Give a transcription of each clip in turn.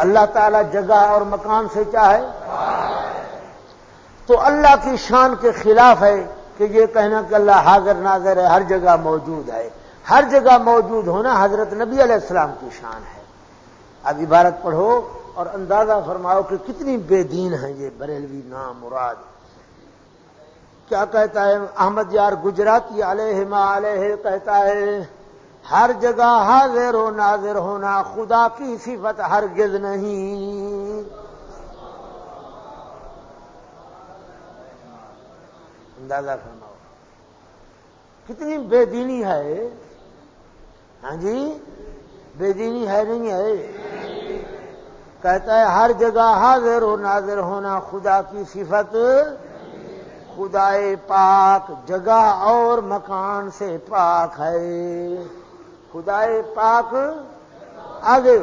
اللہ تعالی جگہ اور مکان سے چاہے تو اللہ کی شان کے خلاف ہے کہ یہ کہنا کہ اللہ حاضر ناظر ہے، ہر جگہ موجود ہے۔ ہر جگہ موجود ہونا حضرت نبی علیہ السلام کی شان ہے۔ اب عبارت پڑھو اور اندازہ فرماؤ کہ کتنی بے دین ہیں یہ بریلوی نام مراد۔ کیا کہتا ہے احمد یار گجراتی علیہ ما علیہ کہتا ہے؟ ہر جگہ حاضر و ناظر ہونا خدا کی صفت ہرگز نہیں۔ اندازہ فرماؤ۔ کتنی بے دینی ہے؟ ہاں جی؟ بے دینی ہے نہیں ہے؟ کہتا ہے ہر جگہ حاضر و ناظر ہونا خدا کی صفت۔ خدا پاک جگہ اور مکان سے پاک ہے۔ خدا پاک آگے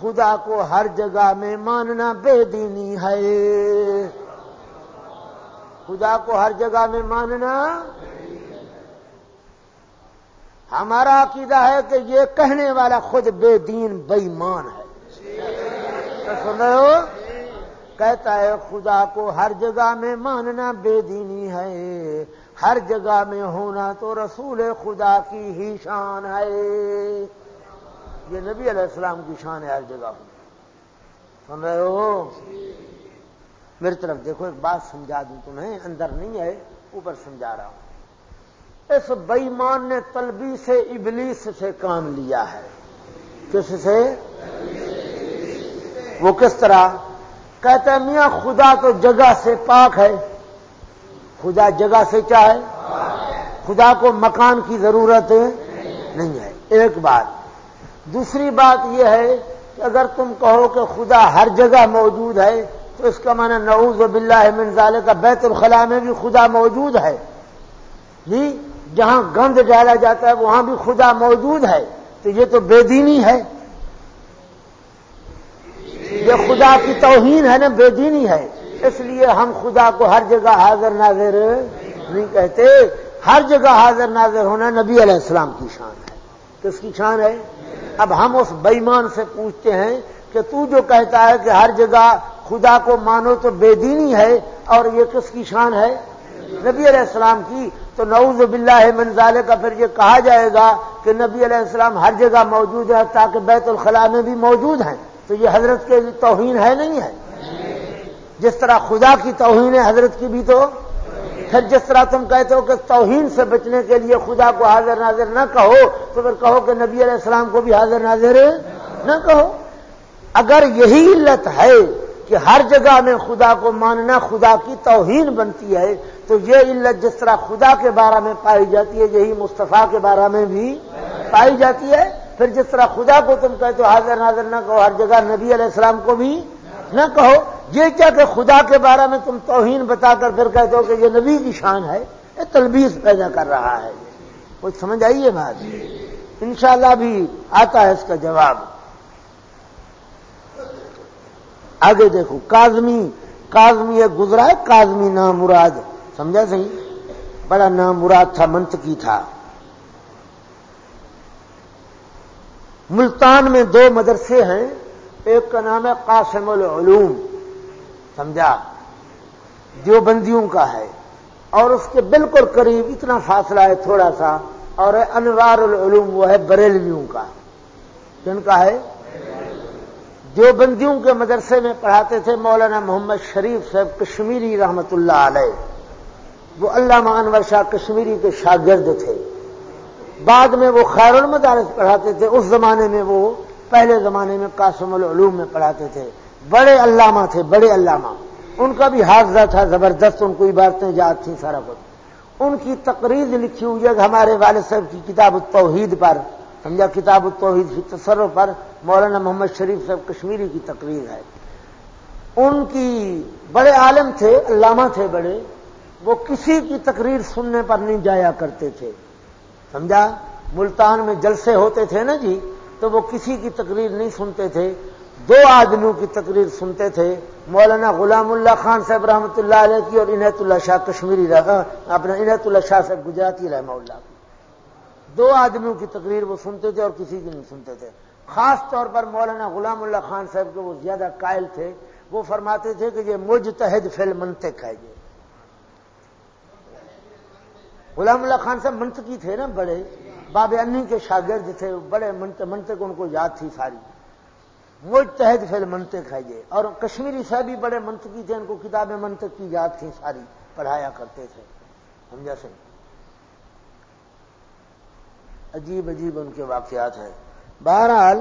خدا کو ہر جگہ میں ماننا بے دینی ہے۔ خدا کو ہر جگہ میں ماننا ہمارا عقیدہ ہے کہ یہ کہنے والا خود بے دین، بےمان ہے۔ سن رہے ہو؟ کہتا ہے خدا کو ہر جگہ میں ماننا بے دینی ہے۔ ہر جگہ میں ہونا تو رسول خدا کی ہی شان ہے۔ یہ نبی علیہ السلام کی شان ہے ہر جگہ سن رہے ہو؟ میری طرف دیکھو، ایک بات سمجھا دوں تمہیں، اندر نہیں ہے، اوپر سمجھا رہا ہوں۔ اس بئیمان نے تلبی سے ابلیس سے کام لیا ہے۔ کس سے؟ وہ کس طرح؟ کہتے ہیں میاں خدا تو جگہ سے پاک ہے۔ خدا جگہ سے چاہے، خدا کو مکان کی ضرورت نہیں ہے۔ ایک بات۔ دوسری بات یہ ہے کہ اگر تم کہو کہ خدا ہر جگہ موجود ہے، تو اس کا معنی نعوذ باللہ من ظالے کا بیت الخلاء میں بھی خدا موجود ہے۔ جی جہاں گند ڈالا جاتا ہے، وہاں بھی خدا موجود ہے۔ تو یہ تو بے دینی ہے۔ یہ خدا کی توہین ہے نا، بے دینی ہے۔ اس لیے ہم خدا کو ہر جگہ حاضر ناظر نہیں کہتے۔ ہر جگہ حاضر ناظر ہونا نبی علیہ السلام کی شان ہے۔ کس کی شان ہے؟ اب ہم اس بےمان سے پوچھتے ہیں کہ تو جو کہتا ہے کہ ہر جگہ خدا کو مانو تو بے دینی ہے اور یہ کس کی شان ہے؟ نبی علیہ السلام کی۔ تو نعوذ باللہ منظالے کا پھر یہ کہا جائے گا کہ نبی علیہ السلام ہر جگہ موجود ہے تاکہ بیت الخلاء میں بھی موجود ہیں۔ تو یہ حضرت کے توہین ہے نہیں ہے؟ جس طرح خدا کی توہین ہے حضرت کی بھی تو، پھر جس طرح تم کہتے ہو کہ توہین سے بچنے کے لیے خدا کو حاضر ناظر نہ کہو، تو پھر کہو کہ نبی علیہ السلام کو بھی حاضر ناظر نہ کہو۔ اگر یہی علت ہے کہ ہر جگہ میں خدا کو ماننا خدا کی توہین بنتی ہے، تو یہ علت جس طرح خدا کے بارے میں پائی جاتی ہے، یہی مصطفیٰ کے بارے میں بھی پائی جاتی ہے۔ پھر جس طرح خدا کو تم کہتے ہو حاضر ناظر نہ کہو، ہر جگہ نبی علیہ السلام کو بھی نہ کہو۔ یہ کیا کہ خدا کے بارے میں تم توہین بتا کر پھر کہتے ہو کہ یہ نبی کی شان ہے، یہ تلبیز پیدا کر رہا ہے۔ کچھ سمجھ آئیے بات انشاءاللہ بھی آتا ہے اس کا جواب۔ آگے دیکھو کازمی کازمی یہ گزرا ہے کازمی نام مراد سمجھا صحیح؟ بڑا نام مراد تھا، منطقی تھا۔ ملتان میں دو مدرسے ہیں، ایک کا نام ہے قاسم العلوم۔ سمجھا؟ جو بندیوں کا ہے۔ اور اس کے بالکل قریب اتنا فاصلہ ہے تھوڑا سا، اور انوار العلوم وہ ہے بریلویوں کا۔ جن کا ہے؟ جو بندیوں کے مدرسے میں پڑھاتے تھے مولانا محمد شریف صاحب کشمیری رحمت اللہ علیہ۔ وہ علامہ انور شاہ کشمیری کے شاگرد تھے۔ بعد میں وہ خیر المدارس پڑھاتے تھے، اس زمانے میں وہ پہلے زمانے میں قاسم العلوم میں پڑھاتے تھے۔ بڑے علامہ تھے، بڑے علامہ۔ ان کا بھی حافظہ تھا، زبردست ان کو عبارتیں یاد تھیں سارا کچھ۔ ان کی تقریر لکھی ہوئی ہے ہمارے والد صاحب کی کتاب التوحید پر، سمجھا؟ کتاب التوحید کی تصرف پر مولانا محمد شریف صاحب کشمیری کی تقریر ہے۔ ان کی بڑے عالم تھے، علامہ تھے بڑے۔ وہ کسی کی تقریر سننے پر نہیں جایا کرتے تھے۔ سمجھا؟ ملتان میں جلسے ہوتے تھے نا جی تو وہ کسی کی تقریر نہیں سنتے تھے۔ دو آدمیوں کی تقریر سنتے تھے، مولانا غلام اللہ خان صاحب رحمۃ اللہ علیہ کی اور انحت اللہ شاہ کشمیری اپنا انحت اللہ شاہ صاحب گجراتی رحمہ اللہ کی۔ دو آدمیوں کی تقریر وہ سنتے تھے اور کسی کی نہیں سنتے تھے۔ خاص طور پر مولانا غلام اللہ خان صاحب کے وہ زیادہ قائل تھے، وہ فرماتے تھے کہ یہ مجتہد فل منطق ہے یہ۔ غلام اللہ خان صاحب منطقی تھے نا بڑے، باب انی کے شاگرد تھے، بڑے منطق ان کو یاد تھی ساری۔ مجتہد فل منطق ہے یہ۔ اور کشمیری صاحب بھی بڑے منطقی تھے، ان کو کتابیں منطق کی یاد تھی ساری پڑھایا کرتے تھے۔ سمجھا سے عجیب عجیب ان کے واقعات ہیں۔ بہرحال،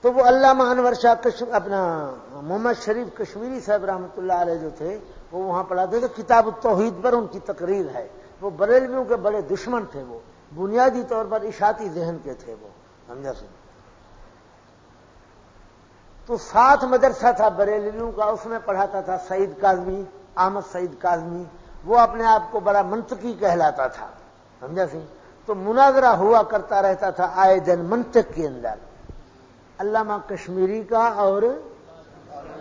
تو وہ علامہ انور شاہ اپنا محمد شریف کشمیری صاحب رحمۃ اللہ علیہ جو تھے، وہ وہاں پڑھاتے تھے۔ کتاب التوحید پر ان کی تقریر ہے۔ وہ بریلویوں کے بڑے دشمن تھے وہ۔ بنیادی طور پر اشاعتی ذہن کے تھے وہ۔ سمجھا سن تو ساتھ مدرسہ تھا بریلویوں کا، اس میں پڑھاتا تھا سعید کاظمی، احمد سعید کاظمی، وہ اپنے آپ کو بڑا منطقی کہلاتا تھا، سمجھا سی؟ تو مناظرہ ہوا کرتا رہتا تھا آئے دن منطق کے اندر، علامہ کشمیری کا اور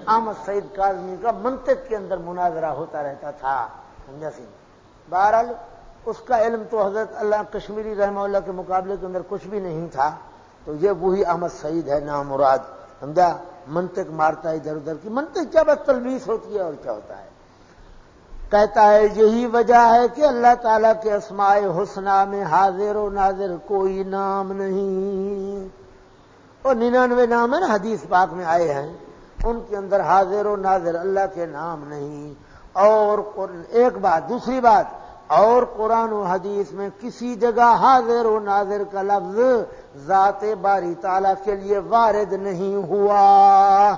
احمد سعید کاظمی کا منطق کے اندر مناظرہ ہوتا رہتا تھا، سمجھا سی؟ بہرحال، اس کا علم تو حضرت اللہ کشمیری رحمہ اللہ کے مقابلے کے اندر کچھ بھی نہیں تھا، تو یہ وہی احمد سعید ہے نام مراد سمجھا؟ منطق مارتا ہے ادھر ادھر کی، منطق کیا بس تلویز ہوتی ہے اور کیا ہوتا ہے؟ کہتا ہے یہی وجہ ہے کہ اللہ تعالیٰ کے اسماء حسنا میں حاضر و ناظر کوئی نام نہیں۔ اور ننانوے نام ہے نا، حدیث پاک میں آئے ہیں۔ ان کے اندر حاضر و ناظر اللہ کے نام نہیں۔ اور ایک بات، دوسری بات اور قرآن و حدیث میں کسی جگہ حاضر و ناظر کا لفظ ذات باری تعالیٰ کے لیے وارد نہیں ہوا۔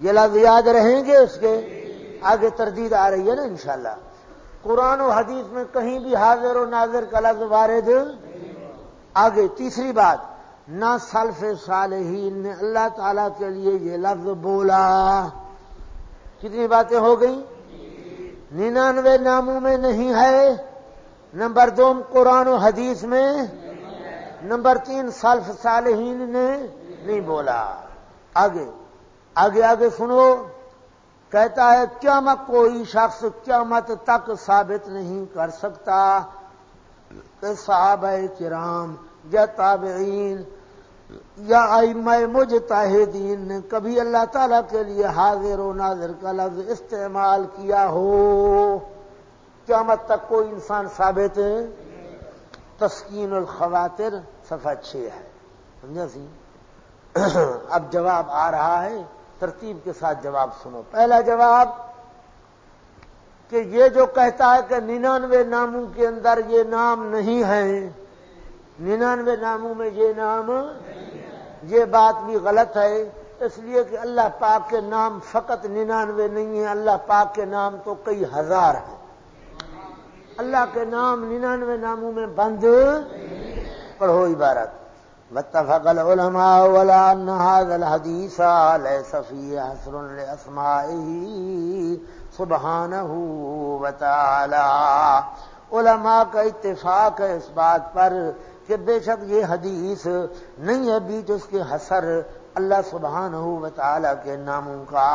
یہ لفظ یاد رہیں گے اس کے؟ آگے تردید آ رہی ہے نا انشاءاللہ۔ قرآن و حدیث میں کہیں بھی حاضر و ناظر کا لفظ وارد آگے تیسری بات، نہ سلف صالحین نے اللہ تعالی کے لیے یہ لفظ بولا۔ کتنی باتیں ہو گئیں؟ ننانوے ناموں میں نہیں ہے۔ نمبر دو قرآن و حدیث میں۔ نمبر تین سلف صالحین نے نہیں بولا۔ آگے آگے آگے سنو۔ کہتا ہے، قیامت کوئی شخص کیا مت تک ثابت نہیں کر سکتا۔ کہ صحابہ کرام یا تابعین یا میں مجھ تاہدین کبھی اللہ تعالی کے لیے حاضر و ناظر کا لفظ استعمال کیا ہو، قیامت تک کوئی انسان ثابت تسکین الخواتر صفحہ چھ ہے۔ سمجھا سی؟ اب جواب آ رہا ہے، ترتیب کے ساتھ جواب سنو۔ پہلا جواب کہ یہ جو کہتا ہے کہ ننانوے ناموں کے اندر یہ نام نہیں ہے ننانوے ناموں میں یہ نام، یہ بات بھی غلط ہے۔ اس لیے کہ اللہ پاک کے نام فقط ننانوے نہیں ہے اللہ پاک کے نام تو کئی ہزار ہیں۔ اللہ کے نام ننانوے ناموں میں بند، پڑھو عبارت۔ متفق العلماء ولا ان هذا الحديث ليس فيه حصر لاسمائه سبحانه وتعالى۔ علماء کا اتفاق ہے اس بات پر کہ بے شک یہ حدیث نہیں ہے بیچ اس کے حسر اللہ سبحان ہو و کے ناموں کا۔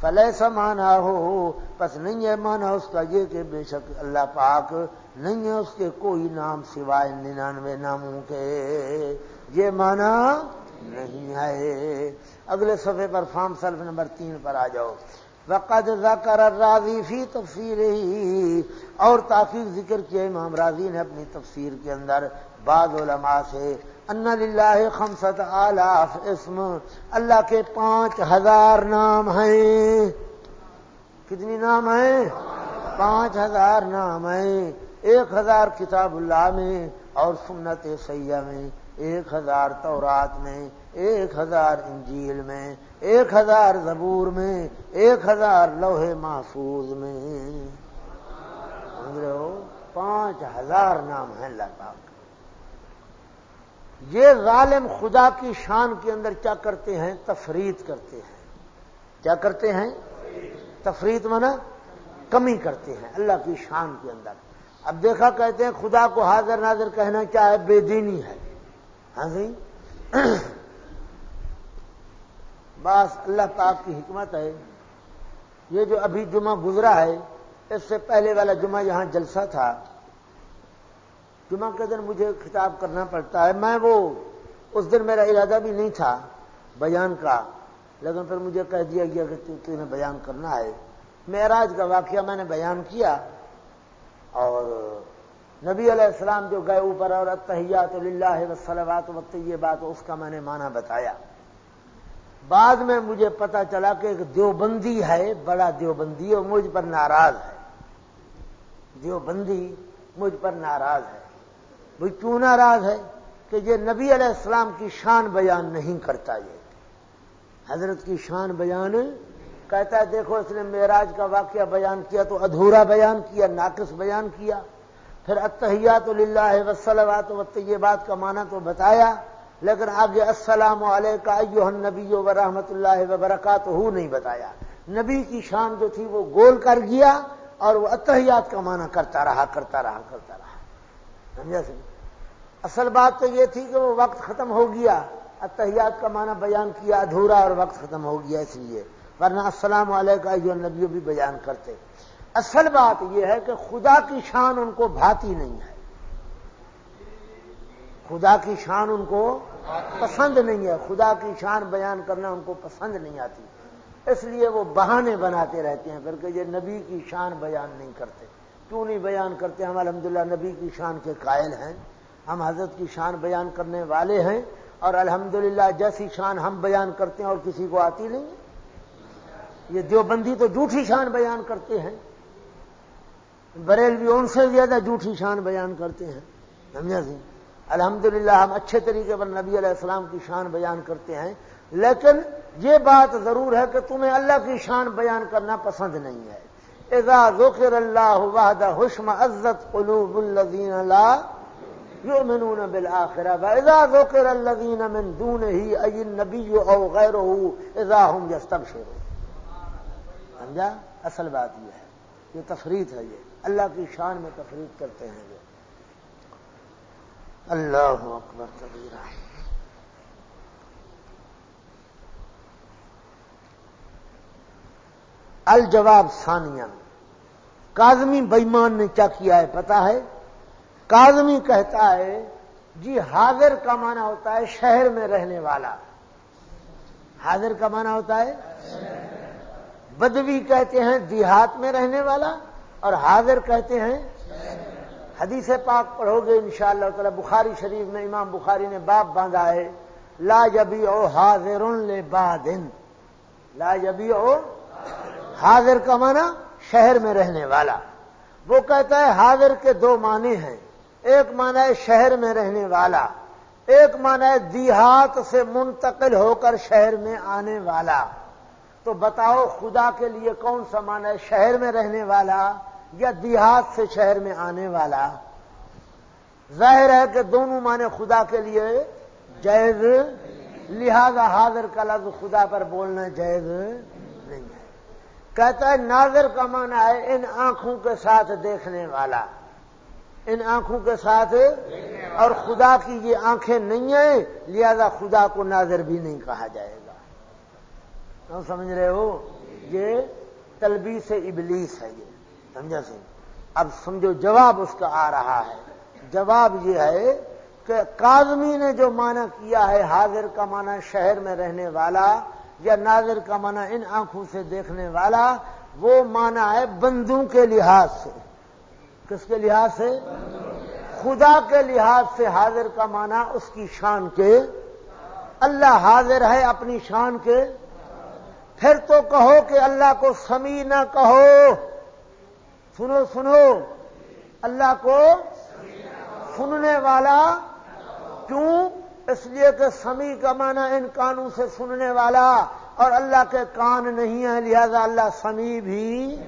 فلح سمانا ہو بس نہیں ہے مانا اس کا یہ کہ بے شک اللہ پاک نہیں ہے اس کے کوئی نام سوائے ننانوے ناموں کے۔ یہ مانا نہیں ہے۔ اگلے صفحے پر فارم سلف نمبر تین پر آ جاؤ۔ وقد ذکر الراضی فی تفسیر ہی اور تاخیر ذکر کیا، امام راضی نے اپنی تفسیر کے اندر بعض علماء سے، ان للہ خمسط آلاف اسم، اللہ کے پانچ ہزار نام ہیں۔ کتنی نام ہیں؟ پانچ ہزار نام ہیں۔ ایک ہزار کتاب اللہ میں اور سنت سیاح میں، ایک ہزار تورات میں، ایک ہزار انجیل میں، ایک ہزار زبور میں، ایک ہزار لوہے محفوظ میں۔ پانچ ہزار نام ہیں اللہ پاک۔ یہ ظالم خدا کی شان کے اندر کیا کرتے ہیں؟ تفرید کرتے ہیں۔ کیا کرتے ہیں؟ تفرید منا کمی کرتے ہیں، اللہ کی شان کے اندر۔ اب دیکھا کہتے ہیں، خدا کو حاضر ناظر کہنا کیا ہے؟ بے دینی ہے۔ ہاں جی؟ بس اللہ پاک کی حکمت ہے۔ یہ جو ابھی جمعہ گزرا ہے، اس سے پہلے والا جمعہ یہاں جلسہ تھا۔ جمعہ کے دن مجھے خطاب کرنا پڑتا ہے میں وہ اس دن میرا ارادہ بھی نہیں تھا بیان کا، لیکن پھر مجھے کہہ دیا گیا کہ تو نے بیان کرنا ہے۔ معراج کا واقعہ میں نے بیان کیا اور نبی علیہ السلام جو گئے اوپر اور اتحیات اللہ وسلمات وقت یہ بات اس کا میں نے معنی بتایا۔ بعد میں مجھے پتا چلا کہ ایک دیوبندی ہے، بڑا دیوبندی اور مجھ پر ناراض ہے۔ دیوبندی مجھ پر ناراض ہے۔ وہ کیوں ناراض ہے کہ یہ نبی علیہ السلام کی شان بیان نہیں کرتا یہ؟ حضرت کی شان بیان کہتا ہے، دیکھو اس نے معراج کا واقعہ بیان کیا تو ادھورا بیان کیا، ناقص بیان کیا۔ پھر اتحیات اللہ وسلمات و یہ بات کا معنی تو بتایا، لیکن آگے السلام علیہ نبی و رحمت اللہ وبرکات ہو نہیں بتایا۔ نبی کی شان جو تھی وہ گول کر گیا اور وہ اتحیات کا معنی کرتا رہا کرتا رہا کرتا رہا۔ سمجھا سر اصل بات تو یہ تھی کہ وہ وقت ختم ہو گیا۔ اتحیات کا معنی بیان کیا، ادھورا اور وقت ختم ہو گیا اس لیے۔ ورنہ السلام علیکم نبی بھی بیان کرتے۔ اصل بات یہ ہے کہ خدا کی شان ان کو بھاتی نہیں ہے۔ خدا کی شان ان کو پسند نہیں ہے۔ خدا کی شان بیان کرنا ان کو پسند نہیں آتی۔ اس لیے وہ بہانے بناتے رہتے ہیں، پھر کہ یہ نبی کی شان بیان نہیں کرتے۔ کیوں نہیں بیان کرتے؟ ہم الحمدللہ نبی کی شان کے قائل ہیں، ہم حضرت کی شان بیان کرنے والے ہیں، اور الحمدللہ جیسی شان ہم بیان کرتے ہیں اور کسی کو آتی نہیں یہ دیوبندی تو جھوٹھی شان بیان کرتے ہیں۔ بریلوی ان سے زیادہ جھوٹھی شان بیان کرتے ہیں۔ سمجھا سی الحمدللہ ہم اچھے طریقے پر نبی علیہ السلام کی شان بیان کرتے ہیں، لیکن یہ بات ضرور ہے کہ تمہیں اللہ کی شان بیان کرنا پسند نہیں ہے۔ اذا ذکر اللہ وحدہ حشم عزت قلوب الذین لا یؤمنون بالآخرہ واذا ذکر الذین من دونه ای النبی او غیره اذا هم یستبشرون۔ سمجھا؟ اصل بات یہ ہے۔ یہ تفرید ہے یہ۔ اللہ کی شان میں تفرید کرتے ہیں یہ۔ اللہ اکبر، کبیرہ۔ الجواب ثانیہ کاظمی بےمان نے کیا کیا ہے پتا ہے؟ کاظمی کہتا ہے جی حاضر کا معنی ہوتا ہے شہر میں رہنے والا۔ حاضر کا معنی ہوتا ہے؟ بدوی کہتے ہیں دیہات میں رہنے والا اور حاضر کہتے ہیں حدیث پاک پڑھو گے ان شاء اللہ تعالی۔ بخاری شریف میں امام بخاری نے باپ باندھا ہے، لا جبی او حاضر لے بادن لا جبی او حاضر کا معنی شہر میں رہنے والا۔ وہ کہتا ہے حاضر کے دو معنی ہیں۔ ایک معنی ہے شہر میں رہنے والا۔ ایک معنی ہے دیہات سے منتقل ہو کر شہر میں آنے والا۔ تو بتاؤ خدا کے لیے کون سا معنی ہے شہر میں رہنے والا یا دیہات سے شہر میں آنے والا؟ ظاہر ہے کہ دونوں معنی خدا کے لیے جائز، لہذا حاضر کا لفظ خدا پر بولنا جائز۔ نہیں کہتا ہے ناظر کا معنی ہے ان آنکھوں کے ساتھ دیکھنے والا۔ ان آنکھوں کے ساتھ اور خدا کی یہ آنکھیں نہیں ہیں، لہذا خدا کو ناظر بھی نہیں کہا جائے گا۔ تم سمجھ رہے ہو؟ یہ تلبی سے ابلیس ہے یہ۔ سمجھا سی اب سمجھو، جواب اس کا آ رہا ہے۔ جواب یہ ہے کہ کاظمی نے جو معنی کیا ہے، حاضر کا معنی شہر میں رہنے والا یا ناظر کا معنی ان آنکھوں سے دیکھنے والا، وہ معنی ہے بندوں کے لحاظ سے۔ کس کے لحاظ سے؟ خدا کے لحاظ سے حاضر کا معنی اس کی شان کے۔ اللہ حاضر ہے اپنی شان کے۔ پھر تو کہو کہ اللہ کو سمی نہ کہو۔ سنو سنو۔ اللہ کو سننے والا کیوں؟ اس لیے کہ سمی کا معنی ان کانوں سے سننے والا اور اللہ کے کان نہیں ہے لہذا اللہ سمی بھی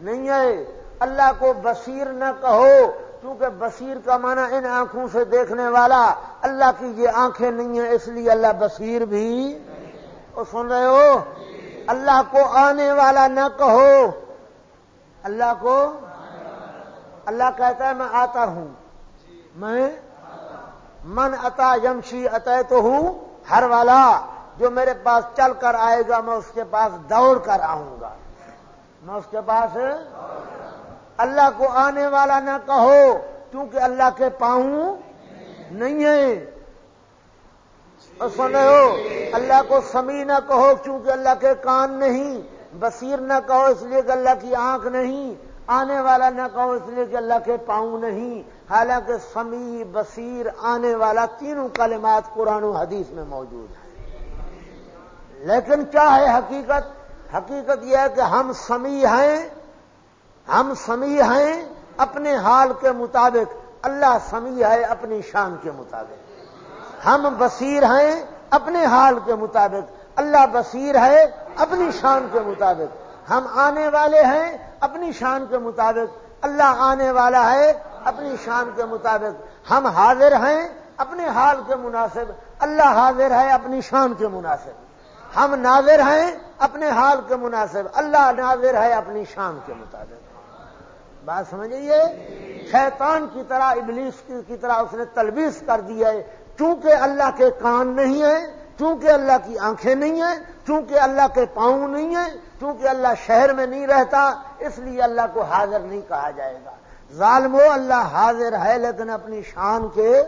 نہیں ہے۔ اللہ کو بصیر نہ کہو، کیونکہ بصیر کا معنی ان آنکھوں سے دیکھنے والا۔ اللہ کی یہ آنکھیں نہیں ہیں، اس لیے اللہ بصیر بھی وہ سن رہے ہو؟ اللہ کو آنے والا نہ کہو۔ اللہ کو اللہ کہتا ہے، میں آتا ہوں۔ میں من اتا یمشی عطا تو ہوں ہر والا جو میرے پاس چل کر آئے گا، میں اس کے پاس دوڑ کر آؤں گا۔ میں اس کے پاس اللہ کو آنے والا نہ کہو، کیونکہ اللہ کے پاؤں نہیں ہے اور سن ہو، اللہ کو سمی نہ کہو، کیونکہ اللہ کے کان نہیں، بصیر نہ کہو، اس لیے کہ اللہ کی آنکھ نہیں۔ آنے والا نہ کہو اس لیے کہ اللہ کے پاؤں نہیں، حالانکہ سمی بصیر آنے والا تینوں کلمات قرآن و حدیث میں موجود ہیں۔ لیکن کیا ہے حقیقت؟ حقیقت یہ ہے کہ ہم سمی ہیں، ہم سمی ہیں اپنے حال کے مطابق، اللہ سمی ہے اپنی شان کے مطابق۔ ہم بصیر ہیں اپنے حال کے مطابق، اللہ بصیر ہے اپنی شان کے مطابق۔ ہم آنے والے ہیں اپنی شان کے مطابق اللہ آنے والا ہے، اپنی شان کے مطابق ہم حاضر ہیں، اپنے حال کے مناسب اللہ حاضر ہے، اپنی شان کے مناسب ہم ناظر ہیں، اپنے حال کے مناسب اللہ ناظر ہے، اپنی شان کے مطابق بات سمجھئیے شیطان کی طرح، ابلیس کی طرح اس نے تلبیس کر دی ہے، چونکہ اللہ کے کان نہیں ہے چونکہ اللہ کی آنکھیں نہیں ہیں چونکہ اللہ کے پاؤں نہیں ہیں، چونکہ اللہ شہر میں نہیں رہتا، اس لیے اللہ کو حاضر نہیں کہا جائے گا۔ ظالم اللہ حاضر ہے لیکن اپنی شان کے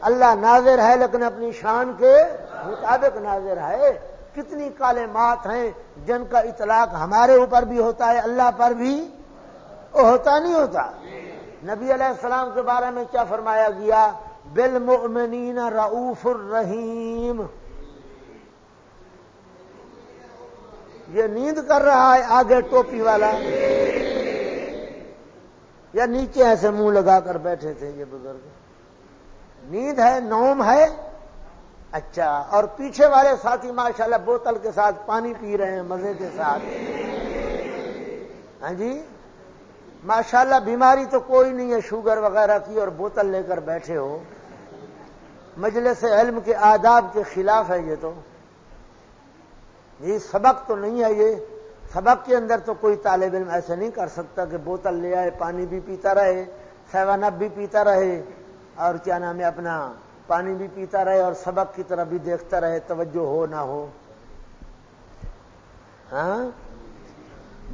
اللہ ناظر ہے لیکن اپنی شان کے مطابق ناظر ہے۔ کتنی کالے مات ہیں، جن کا اطلاق ہمارے اوپر بھی ہوتا ہے، اللہ پر بھی ہوتا نہیں ہوتا۔ نبی علیہ السلام کے بارے میں کیا فرمایا گیا؟ بالمؤمنین رعوف الرحیم یہ نیند کر رہا ہے آگے ٹوپی والا۔ یا نیچے ایسے منہ لگا کر بیٹھے تھے یہ بزرگ۔ نیند ہے، نوم ہے۔ اچھا اور پیچھے والے ساتھی ماشاءاللہ بوتل کے ساتھ پانی پی رہے ہیں مزے کے ساتھ۔ ہاں جی؟ ماشاءاللہ بیماری تو کوئی نہیں ہے شوگر وغیرہ کی اور بوتل لے کر بیٹھے ہو۔ مجلس علم کے آداب کے خلاف ہے یہ تو۔ یہ سبق تو نہیں ہے یہ۔ سبق کے اندر تو کوئی طالب علم ایسے نہیں کر سکتا کہ بوتل لے آئے، پانی بھی پیتا رہے سیون بھی پیتا رہے اور کیا نام ہے اپنا پانی بھی پیتا رہے اور سبق کی طرف بھی دیکھتا رہے، توجہ ہو نہ ہو۔ ہاں؟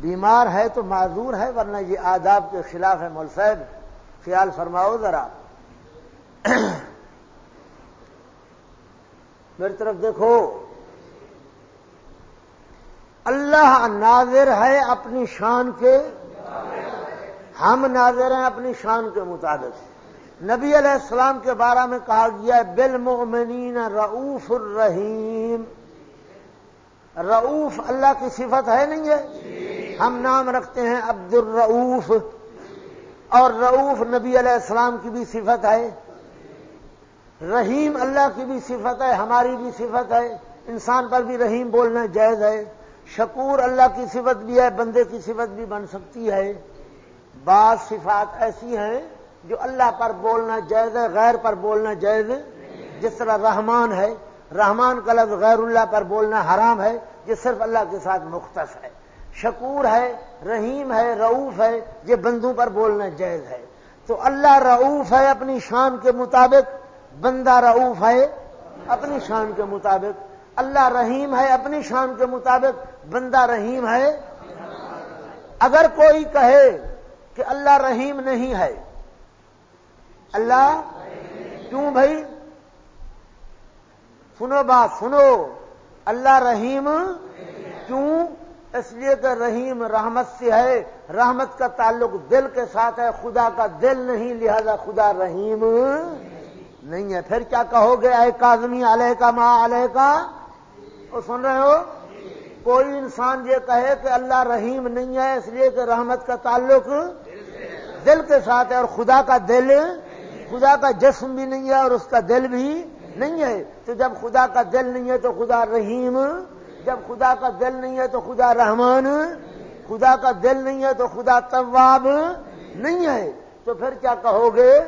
بیمار ہے تو معذور ہے، ورنہ یہ آداب کے خلاف ہے۔ مول صاحب، خیال فرماؤ ذرا۔ میری طرف دیکھو۔ اللہ ناظر ہے اپنی شان کے۔ ہم ناظر ہیں اپنی شان کے مطابق۔ نبی علیہ السلام کے بارے میں کہا گیا ہے، بالمؤمنین رعوف الرحیم۔ رعوف اللہ کی صفت ہے نہیں ہے؟ ہم نام رکھتے ہیں عبد الرعوف اور رعوف نبی علیہ السلام کی بھی صفت ہے۔ رحیم اللہ کی بھی صفت ہے، ہماری بھی صفت ہے۔ انسان پر بھی رحیم بولنا جائز ہے۔ شکور اللہ کی صفت بھی ہے، بندے کی صفت بھی بن سکتی ہے۔ بعض صفات ایسی ہیں جو اللہ پر بولنا جائز ہے، غیر پر بولنا جائز جس طرح رحمان ہے، رحمان کا لفظ غیر اللہ پر بولنا حرام ہے، یہ صرف اللہ کے ساتھ مختص ہے۔ شکور ہے، رحیم ہے، رعوف ہے، یہ بندوں پر بولنا جائز ہے۔ تو اللہ رعوف ہے اپنی شان کے مطابق، بندہ رعوف ہے اپنی شان کے مطابق۔ اللہ رحیم ہے اپنی شان کے مطابق بندہ رحیم ہے؟ اگر کوئی کہے کہ اللہ رحیم نہیں ہے، اللہ کیوں بھائی؟ سنو بات، سنو۔ اللہ رحیم کیوں؟ اس لیے کہ رحیم رحمت سے ہے۔ رحمت کا تعلق دل کے ساتھ ہے، خدا کا دل نہیں، لہذا خدا رحیم نہیں ہے۔ پھر کیا کہو گے؟ اے کاظمی علیہ کا ماں علیہ کا وہ سن رہے ہو؟ کوئی انسان یہ کہے کہ اللہ رحیم نہیں ہے، اس لیے کہ رحمت کا تعلق دل کے ساتھ ہے اور خدا کا دل خدا کا جسم بھی نہیں ہے اور اس کا دل بھی نہیں ہے۔ تو جب خدا کا دل نہیں ہے تو خدا رحیم، جب خدا کا دل نہیں ہے تو خدا رحمان، خدا کا دل نہیں ہے تو خدا طواب نہیں ہے۔ تو پھر کیا کہو گے؟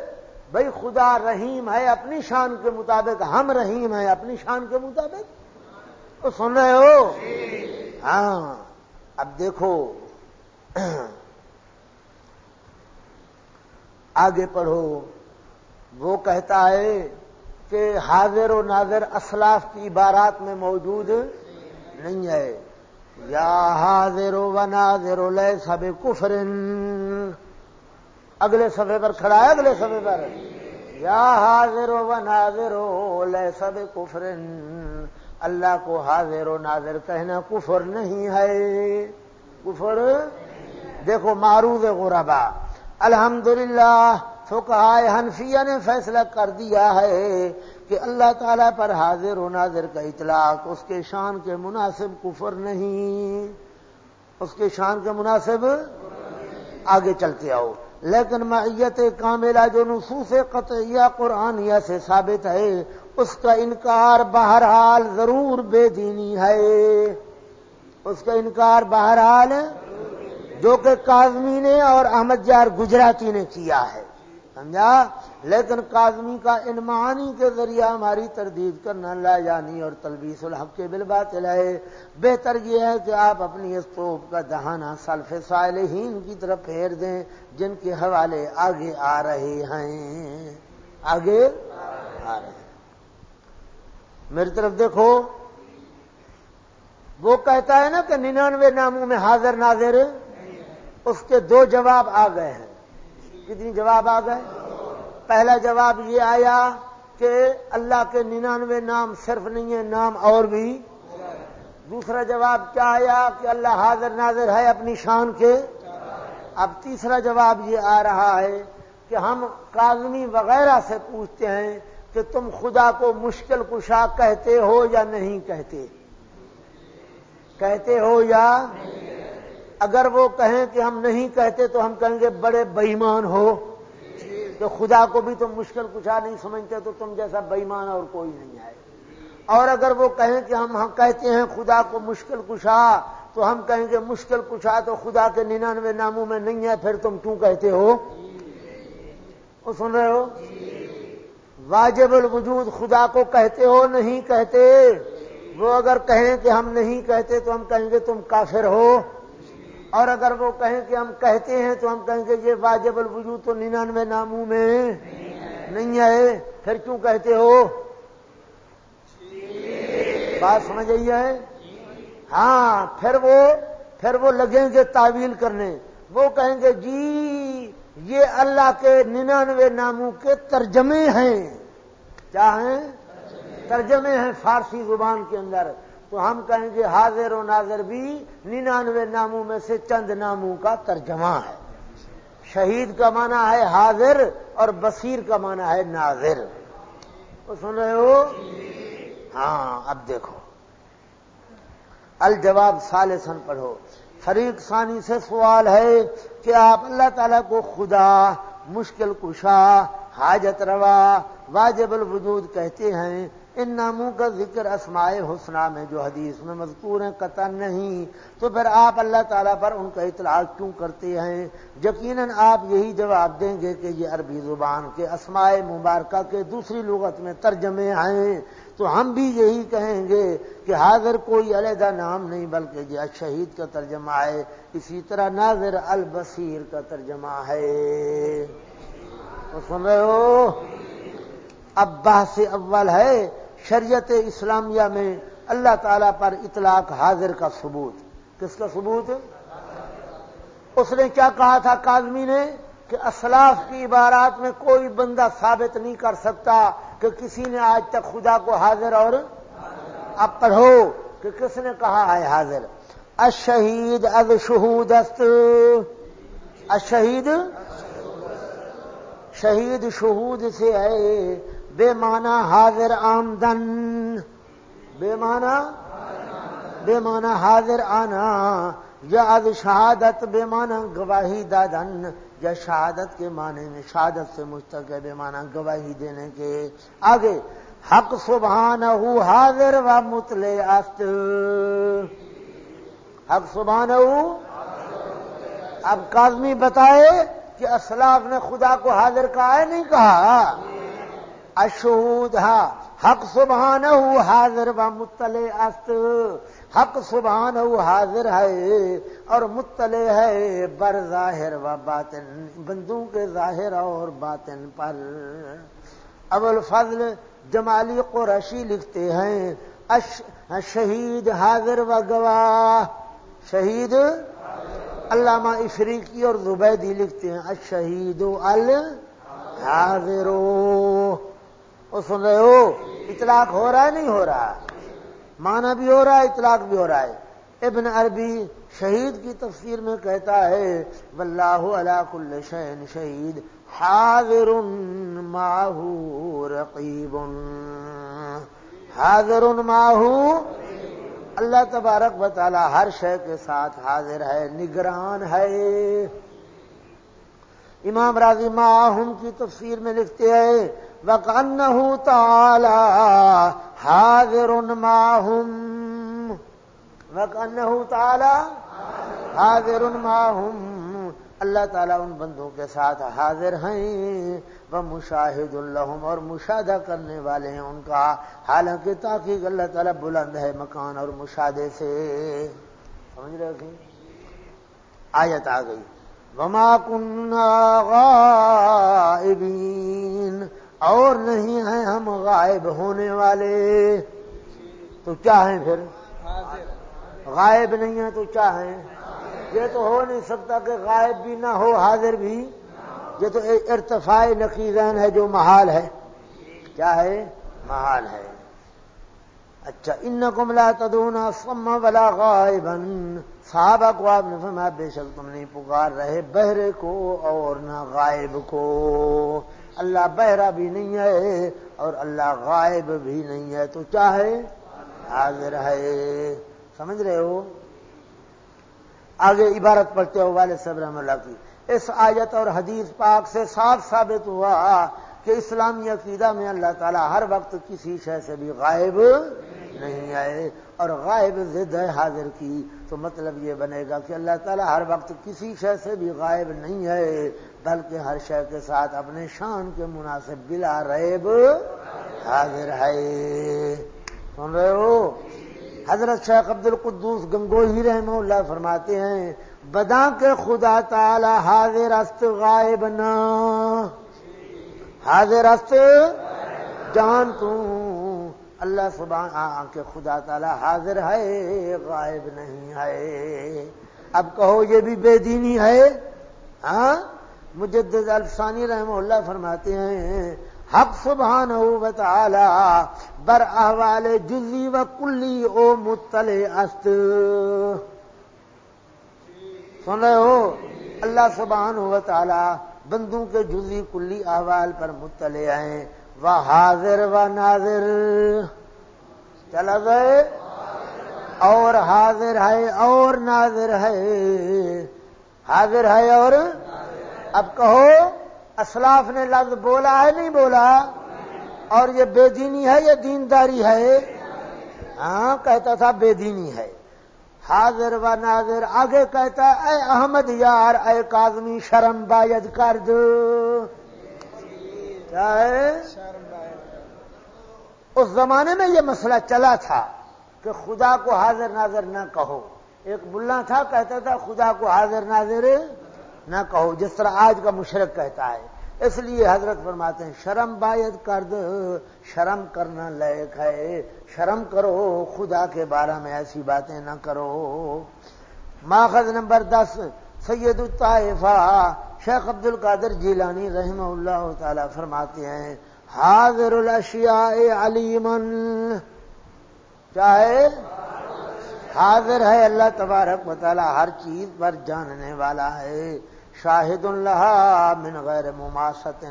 بھائی خدا رحیم ہے اپنی شان کے مطابق، ہم رحیم ہیں اپنی شان کے مطابق۔ سن رہے ہو؟ ہاں۔ اب دیکھو۔ آگے پڑھو۔ وہ کہتا ہے کہ حاضر و ناظر اسلاف کی عبارات میں موجود نہیں ہے۔ یا حاضر و ناظر و لے سب کفر اگلے سفے پر کھڑا ہے، اگلے سفے پر۔ یا حاضر و ناظر لے سب کفر اللہ کو حاضر و ناظر کہنا کفر نہیں ہے۔ کفر؟ دیکھو، معروض غربا۔ الحمدللہ تو کہا حنفیہ نے فیصلہ کر دیا ہے کہ اللہ تعالیٰ پر حاضر و ناظر کا اطلاق، اس کے شان کے مناسب کفر نہیں۔ اس کے شان کے مناسب آگے چلتے آؤ۔ لیکن معیت کاملہ جو نصوص قطعیہ قرآنیہ سے ثابت ہے اس کا انکار بہرحال ضرور بے دینی ہے۔ اس کا انکار بہرحال جو کہ کاظمی نے اور احمد جار گجراتی نے کیا ہے، سمجھا؟ لیکن کاظمی کا ان معانی کے ذریعہ ہماری تردید کرنا لا جانی اور تلبیس الحق کے بالباطل ہے۔ بہتر یہ ہے کہ آپ اپنی اس توپ کا دہانہ سلف صالحین کی طرف پھیر دیں، جن کے حوالے آگے آ رہے ہیں۔ آگے آ رہے ہیں۔ میری طرف دیکھو، وہ کہتا ہے نا کہ ننانوے ناموں میں حاضر ناظر، اس کے دو جواب آ گئے ہیں۔ کتنی جواب آ گئے؟ پہلا جواب یہ آیا کہ اللہ کے ننانوے نام صرف نہیں ہے نام اور بھی۔ دوسرا جواب کیا آیا کہ اللہ حاضر ناظر ہے اپنی شان کے؟ اب تیسرا جواب یہ آ رہا ہے کہ ہم کاظمی وغیرہ سے پوچھتے ہیں کہ تم خدا کو مشکل کشا کہتے ہو یا نہیں کہتے؟ کہتے ہو یا اگر وہ کہیں کہ ہم نہیں کہتے تو ہم کہیں گے بڑے بےمان ہو۔ کہ خدا کو بھی تم مشکل کشا نہیں سمجھتے تو تم جیسا بےمان اور کوئی نہیں آئے اور اگر وہ کہیں کہ ہم ہاں کہتے ہیں خدا کو مشکل کشا تو ہم کہیں گے مشکل کشا تو خدا کے ننانوے ناموں میں نہیں ہے، پھر تم کیوں کہتے ہو؟ وہ سن رہے ہو؟ واجب الوجود خدا کو کہتے ہو نہیں کہتے؟ وہ اگر کہیں کہ ہم نہیں کہتے تو ہم کہیں گے تم کافر ہو۔ اور اگر وہ کہیں کہ ہم کہتے ہیں تو ہم کہیں گے یہ واجب الوجود تو ننانوے ناموں میں نہیں ہے پھر کیوں کہتے ہو؟ بات سمجھ آئی ہے؟ ہاں پھر وہ پھر وہ لگیں گے تعویل کرنے۔ وہ کہیں گے جی یہ اللہ کے ننانوے ناموں کے ترجمے ہیں۔ کیا ہیں؟ ترجمے ہیں فارسی زبان کے اندر۔ تو ہم کہیں گے حاضر و ناظر بھی ننانوے ناموں میں سے چند ناموں کا ترجمہ ہے۔ شہید کا معنی ہے حاضر اور بصیر کا معنی ہے ناظر۔ وہ سن رہے ہو؟ ہاں اب دیکھو۔ الجواب سالسن پڑھو۔ فریق ثانی سے سوال ہے کہ آپ اللہ تعالیٰ کو خدا، مشکل کشا، حاجت روا، واجب الوجود کہتے ہیں۔ ان ناموں کا ذکر اسماء حسنہ میں جو حدیث میں مذکور ہیں قطع نہیں۔ تو پھر آپ اللہ تعالیٰ پر ان کا اطلاع کیوں کرتے ہیں؟ یقیناً آپ یہی جواب دیں گے کہ یہ عربی زبان کے اسماء مبارکہ کے دوسری لغت میں ترجمے ہیں۔ تو ہم بھی یہی کہیں گے کہ حاضر کوئی علیحدہ نام نہیں، بلکہ یہ شہید کا ترجمہ ہے، اسی طرح ناظر البصیر کا ترجمہ ہے۔ سن رہے ہو؟ اب بحث اول ہے شریعت اسلامیہ میں اللہ تعالی پر اطلاق حاضر کا ثبوت۔ کس کا ثبوت؟ اس نے کیا کہا تھا کاظمی نے؟ کہ اسلاف کی عبارات میں کوئی بندہ ثابت نہیں کر سکتا کہ کسی نے آج تک خدا کو حاضر اور اب پڑھو کہ کس نے کہا ہے حاضر؟ اشہید از شہود است. اشہید شہید شہود سے ہے. بے معنی حاضر آمدن. بے معنی؟ بے معنی حاضر آنا. یا از شہادت، بے معنی گواہی دادن. یا شہادت کے معنی میں، شہادت سے مشتق معنی گواہی دینے کے آگے، حق سبحان ہو حاضر و متلے است حق سبحان اب کاظمی بتائے کہ اسلاف نے خدا کو حاضر کہا ہے، نہیں کہا۔ اشہود ہاں حق سبحان ہو حاضر و متلے است حق سبحان ہو، حاضر ہے اور مطلع ہے، بر ظاہر و باطن، بندوں کے ظاہر اور باطن پر۔ ابو الفضل جمالی قرشی لکھتے ہیں شہید، حاضر و گواہ۔ شہید، علامہ افریقی اور زبیدی لکھتے ہیں اشہید ال حاضر سن رہے ہو؟ اطلاق ہو رہا ہے، نہیں ہو رہا؟ مانا بھی ہو رہا ہے، اطلاق بھی ہو رہا ہے۔ ابن عربی شہید کی تفسیر میں کہتا ہے، واللہ علا کل شین شہید، حاضر ماہو رقیب. حاضر ماہو اللہ تبارک بطالہ ہر شے کے ساتھ حاضر ہے، نگران ہے۔ امام راضی ماہم کی تفسیر میں لکھتے ہیں وَقَنَّهُ تَعَالَى حَاضِرٌ مَاهُمْ۔ وَقَنَّهُ تَعَالَى حَاضِرٌ مَاهُمْ۔ اللہ تعالیٰ ان بندوں کے ساتھ حاضر ہیں وہ مشاہد الحم اور مشاہدہ کرنے والے ہیں ان کا۔ حالانکہ تاکہ اللہ تعالیٰ بلند ہے مکان اور مشاہدے سے۔ سمجھ رہے تھے آیت آ گئی۔ وما کنہ غائبین اور نہیں ہیں ہم غائب ہونے والے۔ تو کیا ہیں پھر؟ غائب نہیں ہیں تو کیا ہیں؟ یہ تو ہو نہیں سکتا کہ غائب بھی نہ ہو، حاضر بھی۔ یہ تو ارتفاع نقیزین ہے جو محال ہے۔ کیا ہے؟ محال ہے۔ اچھا ان کو ملا تدونا سم ولا غائبن صحابہ کو آپ نے فرمایا، بے شک تم نہیں پکار رہے، بہرے کو اور نہ غائب کو۔ اللہ بہرا بھی نہیں ہے اور اللہ غائب بھی نہیں ہے۔ تو چاہے حاضر ہے۔ سمجھ رہے ہو؟ آگے عبارت پڑھتے ہو والد صاحب رحم اللہ کی، اس آیت اور حدیث پاک سے صاف ثابت ہوا کہ اسلامی عقیدہ میں اللہ تعالیٰ ہر وقت کسی شے سے بھی غائب نہیں آئے اور غائب ضد ہے حاضر کی، تو مطلب یہ بنے گا کہ اللہ تعالیٰ ہر وقت کسی شے سے بھی غائب نہیں ہے، بلکہ ہر شے کے ساتھ اپنے شان کے مناسب بلا ریب حاضر ہے۔ سن رہے ہو؟ حضرت شیخ عبد القدوس گنگوہی رحمہ اللہ فرماتے ہیں بدا کے خدا تعالی حاضر است غائب نہ حاضر است جان توں۔ اللہ سبحان کے خدا تعالی حاضر ہے، غائب نہیں ہے۔ اب کہو یہ بھی بے دینی ہے۔ ہاں؟ مجدد الفسانی رحمہ اللہ فرماتے ہیں، حق سبحان ہو تعالی بر احوال جزی و کلی او مطلع است۔ سن رہے ہو؟ اللہ سبحان و تعالی بندوں کے جزی کلی احوال پر مطلع ہیں۔ وہ حاضر و ناظر۔ چلا گئے۔ اور حاضر ہے، اور ناظر ہے۔ حاضر ہے اور اب کہو، اسلاف نے لفظ بولا ہے، نہیں بولا؟ اور یہ بے دینی ہے یہ دینداری ہے؟ ہاں کہتا تھا بے دینی ہے۔ حاضر و ناظر آگے کہتا اے احمد یار، اے کاظمی، شرم باید کر دو۔ کیا ہے؟ اس زمانے میں یہ مسئلہ چلا تھا کہ خدا کو حاضر ناظر نہ کہو۔ ایک ملا تھا، کہتا تھا، خدا کو حاضر ناظر نہ کہو، جس طرح آج کا مشرق کہتا ہے۔ اس لیے حضرت فرماتے ہیں، شرم باید کر دو شرم کرنا لائق ہے۔ شرم کرو، خدا کے بارے میں ایسی باتیں نہ کرو۔ ماخذ نمبر دس، سید الطائفہ، شیخ عبد القادر جیلانی رحمہ اللہ تعالی فرماتے ہیں، حاضر الاشیاء علیمن چاہے حاضر ہے، اللہ تبارک مطالعہ ہر چیز پر جاننے والا ہے۔ شاہد اللہ من غیر مماست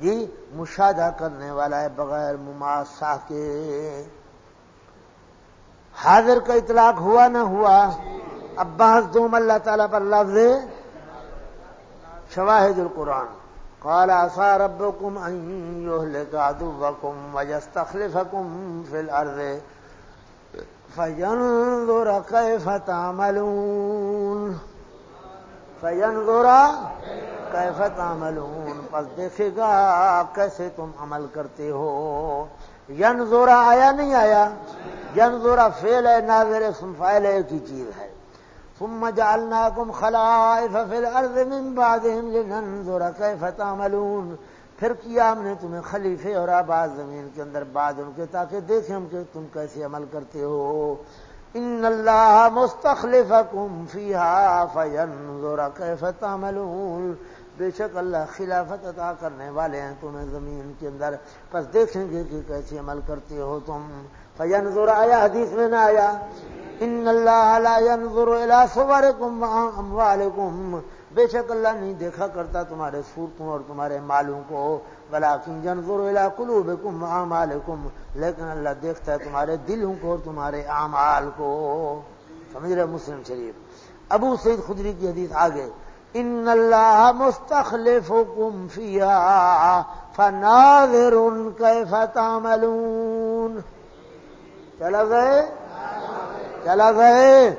جی مشاہدہ کرنے والا ہے بغیر مماسا کے۔ حاضر کا اطلاق ہوا نہ ہوا؟ اب بحث دوم اللہ تعالیٰ پر لفظ شواہد القرآن۔ قال عصى ربكم أن يهلك عدوكم ويستخلفكم في الأرض فينظر كيف تعملون۔ فینظرا کیف تعملون۔ پس دیکھے گا کیسے تم عمل کرتے ہو۔ ینظرا آیا نہیں آیا؟ ینظرا فیل ہے ناظر، اسم فائل ایک ہی چیز ہے۔ ثم جعلناکم خلائف فی الارض من بعدهم لننظر کیف تعملون۔ پھر کیا ہم نے تمہیں خلیفے اور آباد زمین کے اندر بعد ان کے تاکہ دیکھیں ہم کہ تم کیسے عمل کرتے ہو۔ ان اللہ مستخلفکم فیہا فینظر کیف تعملون۔ بے شک اللہ خلافت عطا کرنے والے ہیں، تمہیں زمین کے اندر۔ بس دیکھیں گے کہ کیسے عمل کرتے ہو تم۔ فین زور آیا، حدیث میں نہ آیا۔ ان اللہ ينظر الى صوركم بے شک اللہ نہیں دیکھا کرتا تمہارے صورتوں اور تمہارے مالوں کو۔ بلاکن ينظر الى قلوبكم واعمالكم لیکن اللہ دیکھتا ہے تمہارے دلوں کو اور تمہارے اعمال کو۔ سمجھ رہے مسلم شریف؟ ابو سعید خدری کی حدیث آگے۔ ان اللہ مستخلفكم فيها فناظر كيف تعملون۔ چلا گئے؟ چلا گئے۔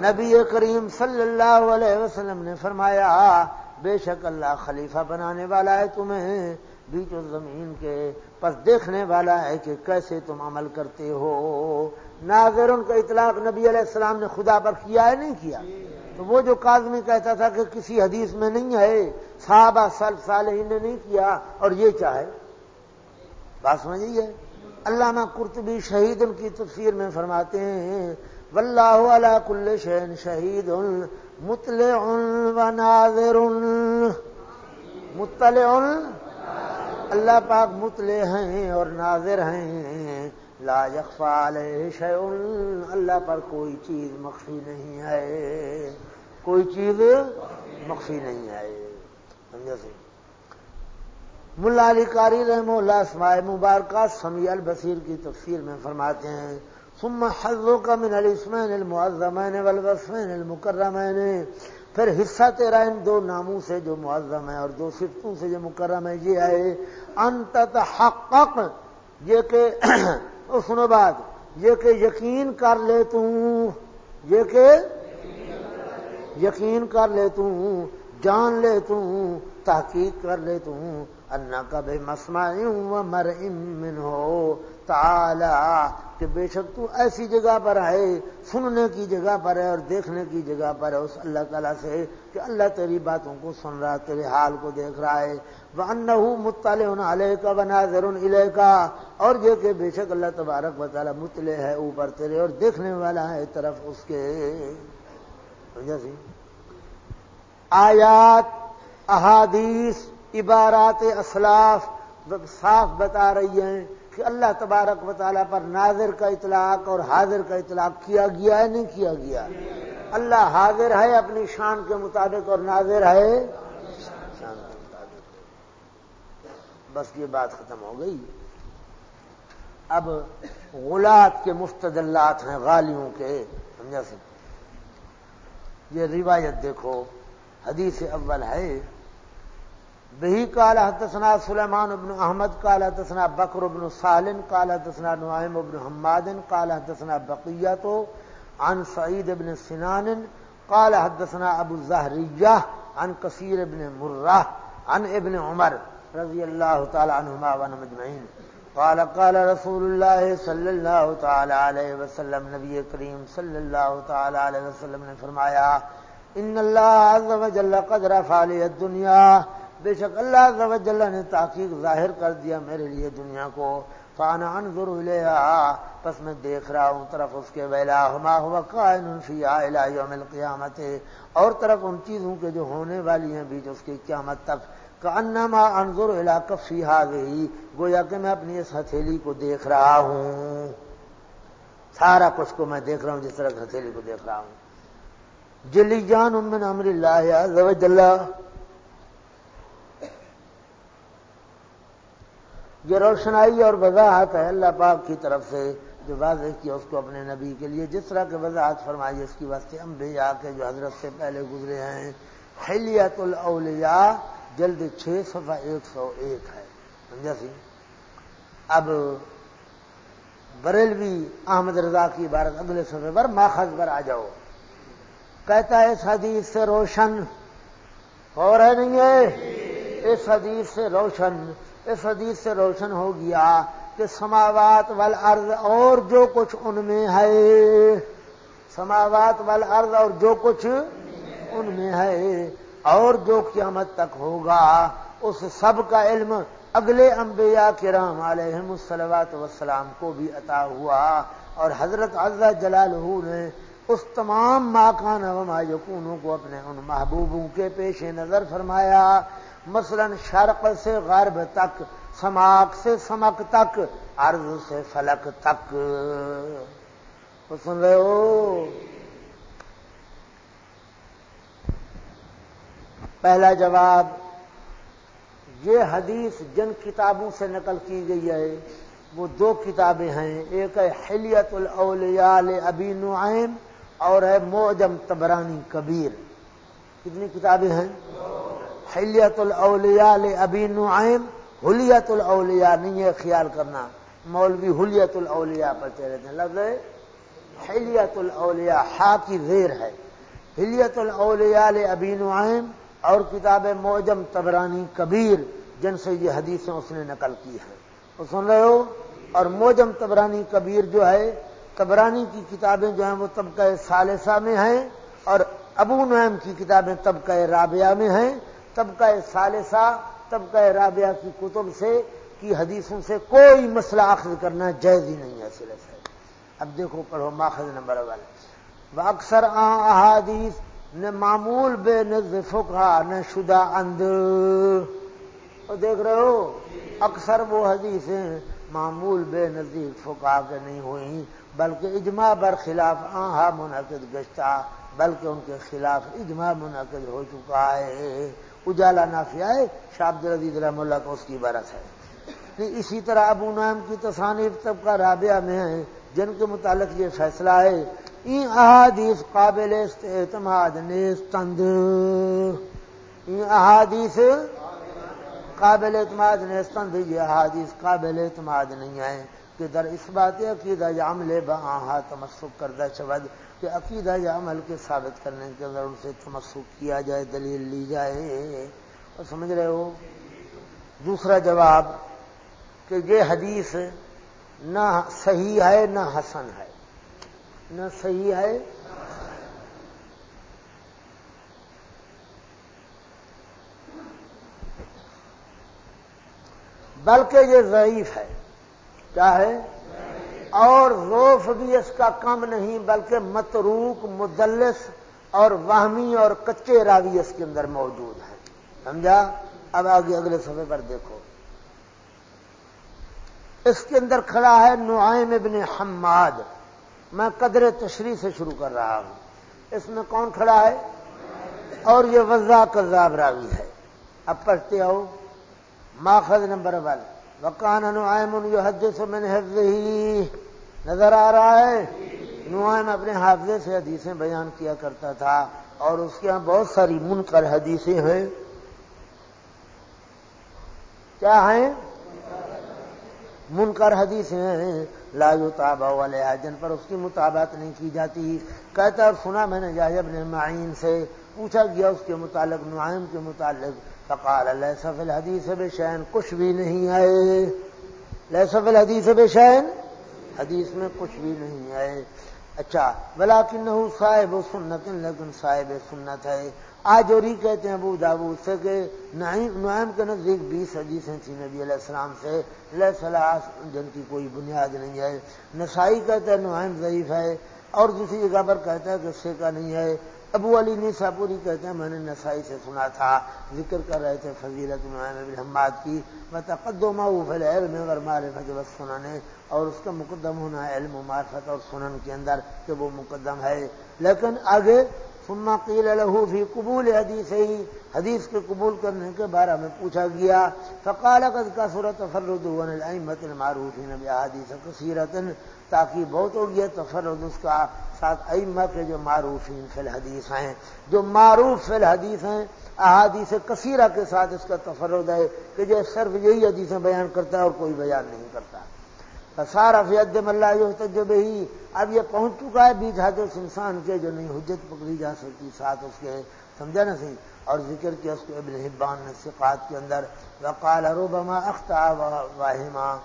نبی کریم صلی اللہ علیہ وسلم نے فرمایا بے شک اللہ خلیفہ بنانے والا ہے تمہیں، بیچ و زمین کے پس دیکھنے والا ہے کہ کیسے تم عمل کرتے ہو۔ ناظر ان کا اطلاق نبی علیہ السلام نے خدا پر کیا ہے، نہیں کیا۔ تو وہ جو کاظمی کہتا تھا کہ کسی حدیث میں نہیں ہے، صحابہ سل صالحین نے نہیں کیا اور یہ چاہے بات سمجھیے علامہ قرطبی شہید ان کی تفسیر میں فرماتے ہیں واللہ علی کل شہن شہید، مطلع و ناظر. مطلع، اللہ پاک مطلع ہیں اور ناظر ہیں. لا یخفا علیہ شیء، اللہ پر کوئی چیز مخفی نہیں ہے. کوئی چیز مخفی نہیں ہے. سمجھا سی ملا علی کاری رحم اللہ، اسماء مبارکہ سمی البصیر کی تفسیر میں فرماتے ہیں ثم حضو کا من الاسمین المعظمین والوصفین المکرمین پھر حصہ تیرا ان دو ناموں سے جو معظم ہے اور دو صفتوں سے جو مکرم ہے یہ ہے، انت تحقق، یہ کہ سنو بات، یہ کہ یقین کر لے تو، یہ کہ یقین کر لے تو، جان لے تو، تحقیق کر لے تو انا کا بے مسما مر امن ہو تالا کہ بے شک تو ایسی جگہ پر ہے، سننے کی جگہ پر ہے اور دیکھنے کی جگہ پر ہے، اس اللہ تعالیٰ سے کہ اللہ تیری باتوں کو سن رہا تیرے حال کو دیکھ رہا ہے۔ وہ ان مطالع علیہ کا بنا ضرور علیہ کا اور یہ کہ بے شک اللہ تبارک و تعالیٰ مطلع ہے اوپر تیرے اور دیکھنے والا ہے طرف اس کے۔ جیسی آیات، احادیث، عبارات، اسلاف صاف بتا رہی ہیں۔ کہ اللہ تبارک و تعالیٰ پر ناظر کا اطلاق اور حاضر کا اطلاق کیا گیا ہے، نہیں کیا گیا؟ اللہ حاضر ہے، اپنی شان کے مطابق اور ناظر ہے۔ شان کے مطابق بس یہ بات ختم ہو گئی۔ اب غلات کے مفتدلات ہیں غالیوں کے، سمجھا سی یہ روایت دیکھو، حدیث اول ہے۔ بہی کال حدثنا سلیمان ابن احمد کال حدثنا بکر ابن سالن کال حدثنا نعیم ابن حماد کال حدثنا بقیت عن سعید ابن سنان، قال حدثنا ابو الزہریہ عن کثیر ابن مرہ عن ابن عمر رضی اللہ تعالی عنہما و مجمعین قال قال رسول اللہ صلی اللہ تعالی علیہ وسلم، نبی کریم صلی اللہ تعالی علیہ وسلم نے فرمایا، ان اللہ عز و جل قد رفع لی الدنیا بے شک اللہ نے تحقیق ظاہر کر دیا میرے لیے دنیا کو۔ فانا انظر الیہا۔ پس میں دیکھ رہا ہوں طرف اس کے ویلا۔ ہما ہوا قائن فی الى یوم القیامت۔ اور طرف ان چیزوں کے جو ہونے والی ہیں بیچ اس کی قیامت تک۔ کانما انظر الى کفی هذه گویا کہ میں اپنی اس ہتھیلی کو دیکھ رہا ہوں۔ سارا کچھ کو میں دیکھ رہا ہوں، جس طرح ہتھیلی کو دیکھ رہا ہوں۔ جلی جان من امر اللہ عز وجل یہ روشنائی اور وضاحت ہے اللہ پاک کی طرف سے، جو واضح کیا اس کو اپنے نبی کے لیے، جس طرح کے وضاحت فرمائی، اس کی واسطے انبیاء کے جو حضرت سے پہلے گزرے ہیں حلیت الاولیاء، جلد چھ صفحہ ایک سو ایک ہے۔ سمجھا سی؟ اب بریلوی احمد رضا کی عبارت اگلے صفحے پر ماخذ پر آ جاؤ۔ کہتا ہے، اس حدیث سے روشن ہو رہے نہیں ہے؟ اس حدیث سے روشن اس حدیث سے روشن ہو گیا کہ سماوات والارض اور جو کچھ ان میں ہے۔ سماوات والارض اور جو کچھ ان میں ہے۔ اور جو قیامت تک ہوگا، اس سب کا علم اگلے انبیاء کرام علیہ السلوات وسلام کو بھی عطا ہوا۔ اور حضرت عزا جلال نے اس تمام ماکان وما یقونوں کو اپنے ان محبوبوں کے پیش نظر فرمایا۔ مثلا شرق سے غرب تک، سماک سے سمک تک، عرض سے فلک تک۔ سن رہے ہو؟ پہلا جواب، یہ حدیث جن کتابوں سے نقل کی گئی ہے، وہ دو کتابیں ہیں۔ ایک ہے حلیت الاولیاء ابی نعیم اور ہے موجم تبرانی کبیر۔ کتنی کتابیں ہیں؟ حلیت الاولیاء ابی نعیم حلیت الاولیاء، نہیں ہے خیال کرنا۔ مولوی حلیت الاولیاء پڑھتے رہتے ہیں لفظ حلیت الاولیاء ہا کی زیر ہے۔ حلیت الاولیاء ابی نعیم اور کتاب موجم تبرانی کبیر، جن سے یہ حدیثیں اس نے نقل کی ہیں۔ وہ سن رہے ہو؟ اور موجم تبرانی کبیر جو ہے، تبرانی کی کتابیں جو ہیں وہ طبقہ سالسہ میں ہیں اور ابو نعیم کی کتابیں طبقہ رابعہ میں ہیں۔ طبقہ سالسہ طبقہ رابعہ کی کتب سے، کی حدیثوں سے کوئی مسئلہ اخذ کرنا جائز ہی نہیں ہے سلے سے اب دیکھو، پڑھو ماخذ نمبر والے وہ اکثر احادیث، نہ معمول بے فکا نہ شدہ اند۔ دیکھ رہے ہو؟ اکثر وہ حدیثیں معمول بے نزدیک فکا کے نہیں ہوئی بلکہ اجماع بر خلاف آہا منعقد گشتہ، بلکہ ان کے خلاف اجماع منعقد ہو چکا ہے۔ اجالا نافیہ ہے شابد العزیز رحم اللہ کو اس کی برس ہے۔ اسی طرح ابو نعیم کی تصانیف طبقہ رابعہ میں ہے، جن کے متعلق یہ فیصلہ ہے، این احادیث قابل اعتماد نیستند۔ این احادیث قابل اعتماد نیستند۔ یہ احادیث قابل اعتماد نہیں ہے کہ در اس بات عقیدہ یا عمل بہا تمسک کردہ شبد کہ عقیدہ یا عمل کے ثابت کرنے کے اندر ان سے تمسک کیا جائے، دلیل لی جائے۔ اور سمجھ رہے ہو؟ دوسرا جواب کہ یہ حدیث نہ صحیح ہے، نہ حسن ہے۔ نہ صحیح ہے، بلکہ یہ ضعیف ہے۔ کیا ہے؟ اور روف بھی اس کا کم نہیں بلکہ متروک، مدلس اور واہمی اور کچے راوی اس کے اندر موجود ہیں سمجھا؟ اب آگے اگلے صفحے پر دیکھو۔ اس کے اندر کھڑا ہے نعیم ابن حماد۔ میں قدر تشریح سے شروع کر رہا ہوں۔ اس میں کون کھڑا ہے؟ اور یہ وزا کذاب راوی ہے۔ اب پڑھتے ہو ماخذ نمبر ون۔ وکان نعیم حد من ہی نظر آ رہا ہے۔ نعیم اپنے حافظے سے حدیثیں بیان کیا کرتا تھا اور اس کے یہاں بہت ساری منکر حدیثیں ہیں۔ کیا ہیں؟ منکر حدیث ہیں۔ لا تابا والے جن پر اس کی مطابقت نہیں کی جاتی۔ کہتا اور سنا میں نے جاہب نے معین سے۔ پوچھا گیا اس کے متعلق، نعیم کے متعلق۔ فقال اللہ سف الحدیث بے شین کچھ بھی نہیں آئے۔ لسف الحدیث بے شین حدیث میں کچھ بھی نہیں ہے۔ اچھا بلاکن کن صاحب سنت، لیکن صاحب سنت ہے۔ آج اور ہی کہتے ہیں ابو دابو سے کہ نعیم کے نزدیک بیس حدیثیں تھیں نبی علیہ السلام سے۔ لہ صلاح جن کی کوئی بنیاد نہیں ہے۔ نسائی کہتے ہیں نعیم ضعیف ہے اور دوسری جگہ پر کہتا ہے کہ سیکا نہیں ہے۔ ابو علی نیسا پوری کہتے ہیں، میں نے نسائی سے سنا تھا، ذکر کر رہے تھے فضیلت نعیم حماد کی میں تقدمہ فل علم اگر معرفت بس سنانے اور اس کا مقدم ہونا علم و معرفت اور سنن کے اندر کہ وہ مقدم ہے۔ لیکن آگے، ثم قیل له فی قبول حدیث ہی حدیث کے قبول کرنے کے بارے میں پوچھا گیا۔ فقال قد كثرت تفرد عن الائمه المعروفين باحاديث كثيره تاکہ بہت ہو گیا تفرد اس کا ساتھ ائمہ کے جو معروفین فی الحدیث ہیں، جو معروف فی الحدیث ہیں، احادیث کثیرہ کے ساتھ اس کا تفرد ہے کہ جو صرف یہی حدیثیں بیان کرتا ہے اور کوئی بیان نہیں کرتا۔ سارا فیاد اللہ جو تجربے ہی اب یہ پہنچ چکا ہے بیچ ہاتھ اس انسان کے جو نہیں حجت پکڑی جا سکتی، ساتھ اس کے، سمجھا نا سی اور ذکر کیا اس کو ابن حبان نے سفات کے اندر، وقال روبما اختا واہما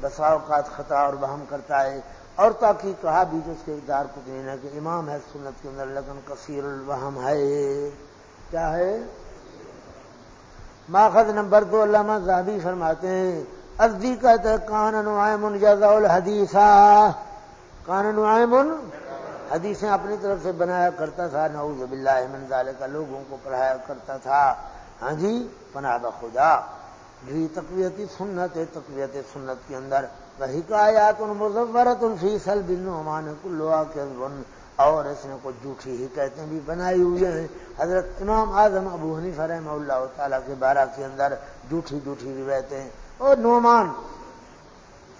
بسا اوقات خطا اور بہم کرتا ہے۔ اور تاکہ کہا بیچ اس کے دار پکڑنے کہ امام ہے، سنت کے اندر لیکن کثیر الوہم ہے۔ کیا ہے؟ ماخذ نمبر دو، علامہ زہبی فرماتے ہیں ازدی کہتے کان نعیم جزا الحدیثہ۔ کان نعیم حدیثیں اپنی طرف سے بنایا کرتا تھا، نعوذ باللہ من ذالک، لوگوں کو پڑھایا کرتا تھا۔ ہاں جی پناہ بخدا بھی جی، تقویتی سنت ہے، تقویت سنت کے اندر۔ وہی حکایات مظورت الفیصل بن عمان کلوا کے اور اس نے کچھ جھوٹھی ہی کہتے بھی بنائی ہوئی ہیں۔ حضرت امام اعظم ابو حنیف رحمہ اللہ تعالیٰ کے بارہ کے اندر جھوٹھی جھوٹھی روایتیں۔ اور نعمان،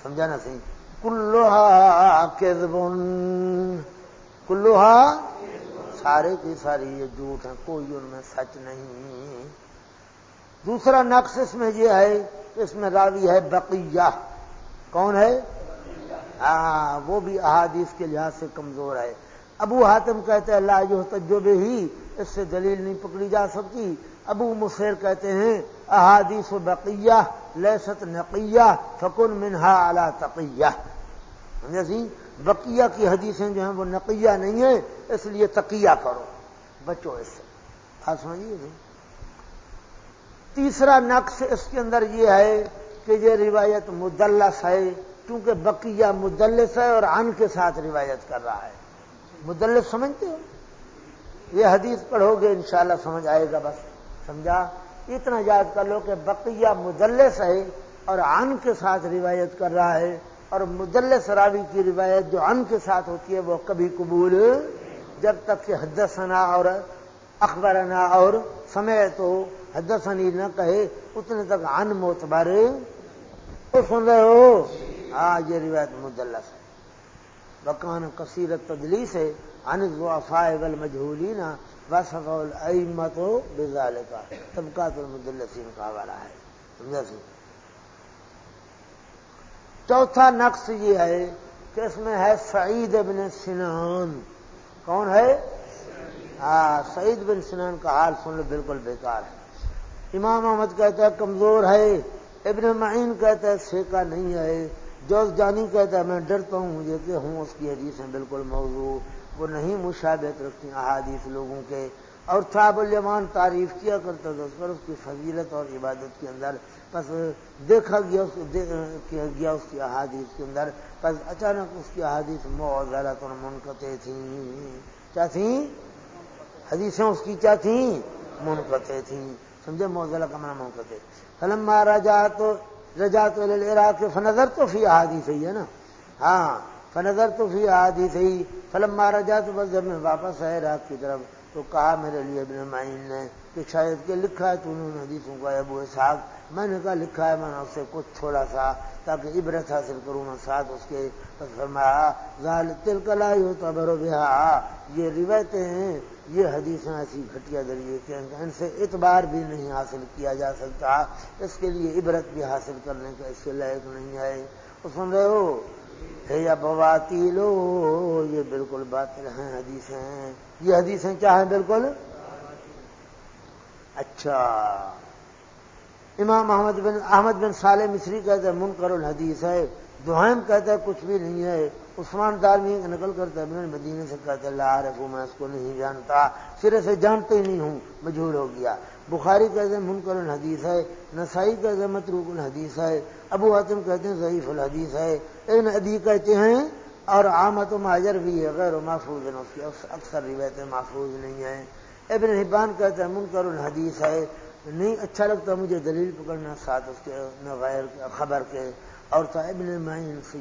سمجھا نا صحیح کلوہا کذبن۔ کلوہا سارے کی ساری یہ جھوٹ ہیں، کوئی ان میں سچ نہیں۔ دوسرا نقص اس میں یہ ہے اس میں راوی ہے بقیہ۔ کون ہے؟ ہاں وہ بھی احادیث کے لحاظ سے کمزور ہے۔ ابو حاتم کہتے ہیں اللہ جو تجربے ہی اس سے دلیل نہیں پکڑی جا سکتی۔ ابو مسیر کہتے ہیں، احادیث و بقیہ لہست نقیہ، فکن منہا اعلی تقیہ۔ جیسی بقیہ کی حدیثیں جو ہیں وہ نقیہ نہیں ہیں، اس لیے تقیہ کرو۔ بچو اس سے۔ بات سمجھیے نہیں تیسرا نقص اس کے اندر یہ ہے کہ یہ روایت مدلس ہے کیونکہ بقیہ مدلس ہے اور ان کے ساتھ روایت کر رہا ہے۔ مدلس سمجھتے ہو؟ یہ حدیث پڑھو گے، انشاءاللہ سمجھ آئے گا بس۔ سمجھا؟ اتنا یاد کر لو کہ بقیہ مدلس ہے اور ان کے ساتھ روایت کر رہا ہے۔ اور مدلس راوی کی روایت جو ان کے ساتھ ہوتی ہے وہ کبھی قبول جب تک کہ حدثنا اور اخبرنا اور سمے تو حدثنی نہ کہے، اتنے تک ان موتبر سن رہے ہو۔ ہاں یہ روایت مدلس ہے۔ بکان کثیرت تدلی سے انفائے مجھولی نا بس مت ہو بزال کا طبقات المدلسین کا والا ہے۔ سمجھا سی؟ چوتھا نقص یہ ہے کہ اس میں ہے سعید بن سنان۔ کون ہے؟ ہاں سعید بن سنان کا حال سن لو، بالکل بیکار ہے۔ امام احمد کہتا ہے کمزور ہے، ابن معین کہتا ہے سیکا نہیں ہے۔ جو جانی کہتا ہے، میں ڈرتا ہوں مجھے کہ ہوں اس کی حدیثیں بالکل موضوع وہ نہیں مشابت رکھتی احادیث لوگوں کے۔ اور صاحب الیمان تعریف کیا کرتا تھا، اس پر اس کی فضیلت اور عبادت کے اندر بس دیکھا گیا اس کیا گیا اس کی احادیث کے اندر بس اچانک اس کی احادیث معذرت اور منقطع تھیں۔ کیا تھیں؟ حدیثیں اس کی کیا تھیں؟ منقطع تھیں۔ سمجھے؟ موزلہ کا منع منقطع۔ فلم مارا تو رجا تو عراق فنظر تو فی احادیث ہی، ہے نا؟ ہاں فنظر تو فی احادیث ہی۔ فلم مارا جا تو بس جب میں واپس آئے عراق کی طرف۔ تو کہا میرے لیے ابن معین نے کہ شاید کہ لکھا ہے تو انہوں نے حدیثوں کا ابو صاحب میں نے کہا لکھا ہے، میں نے اس سے کچھ تھوڑا سا تاکہ عبرت حاصل کروں، میں ساتھ اس کے فرمایا ظال تل کلا ہی ہوتا برو بہا۔ یہ روایتیں ہیں، یہ حدیثیں ایسی گھٹیا ذریعے کہ ان سے اعتبار بھی نہیں حاصل کیا جا سکتا۔ اس کے لیے عبرت بھی حاصل کرنے کا اس کے لائق نہیں ہے۔ وہ سن رہے ہو؟ یا بواتی لو یہ بالکل باطل ہیں حدیثیں یہ حدیثیں کیا ہیں بالکل؟ اچھا۔ امام احمد بن احمد بن صالح مصری کہتے ہیں منکر الحدیث ہے۔ دوہم کہتا ہے، کچھ بھی نہیں ہے۔ عثمان دارمی نقل کرتا ہے، میں مدینے سے کہتے اللہ عارف ہوں میں اس کو نہیں جانتا سرے سے جانتے ہی نہیں ہوں، مجھول ہو گیا۔ بخاری کہتے ہیں منکر الحدیث ہے، نسائی کہتے ہیں متروک الحدیث ہے، ابو حاتم کہتے ہیں ضعیف الحدیث ہے۔ ابن ادی کہتے ہیں، اور آمد و ماجر بھی ہے، غیر محفوظ ہے اس کی اکثر روایتیں محفوظ نہیں ہیں۔ ابن حبان کہتے ہیں منکر الحدیث ہے۔ نہیں اچھا لگتا مجھے دلیل پکڑنا، ساتھ اس کے غیر خبر کے۔ اور تھا ابن معین سے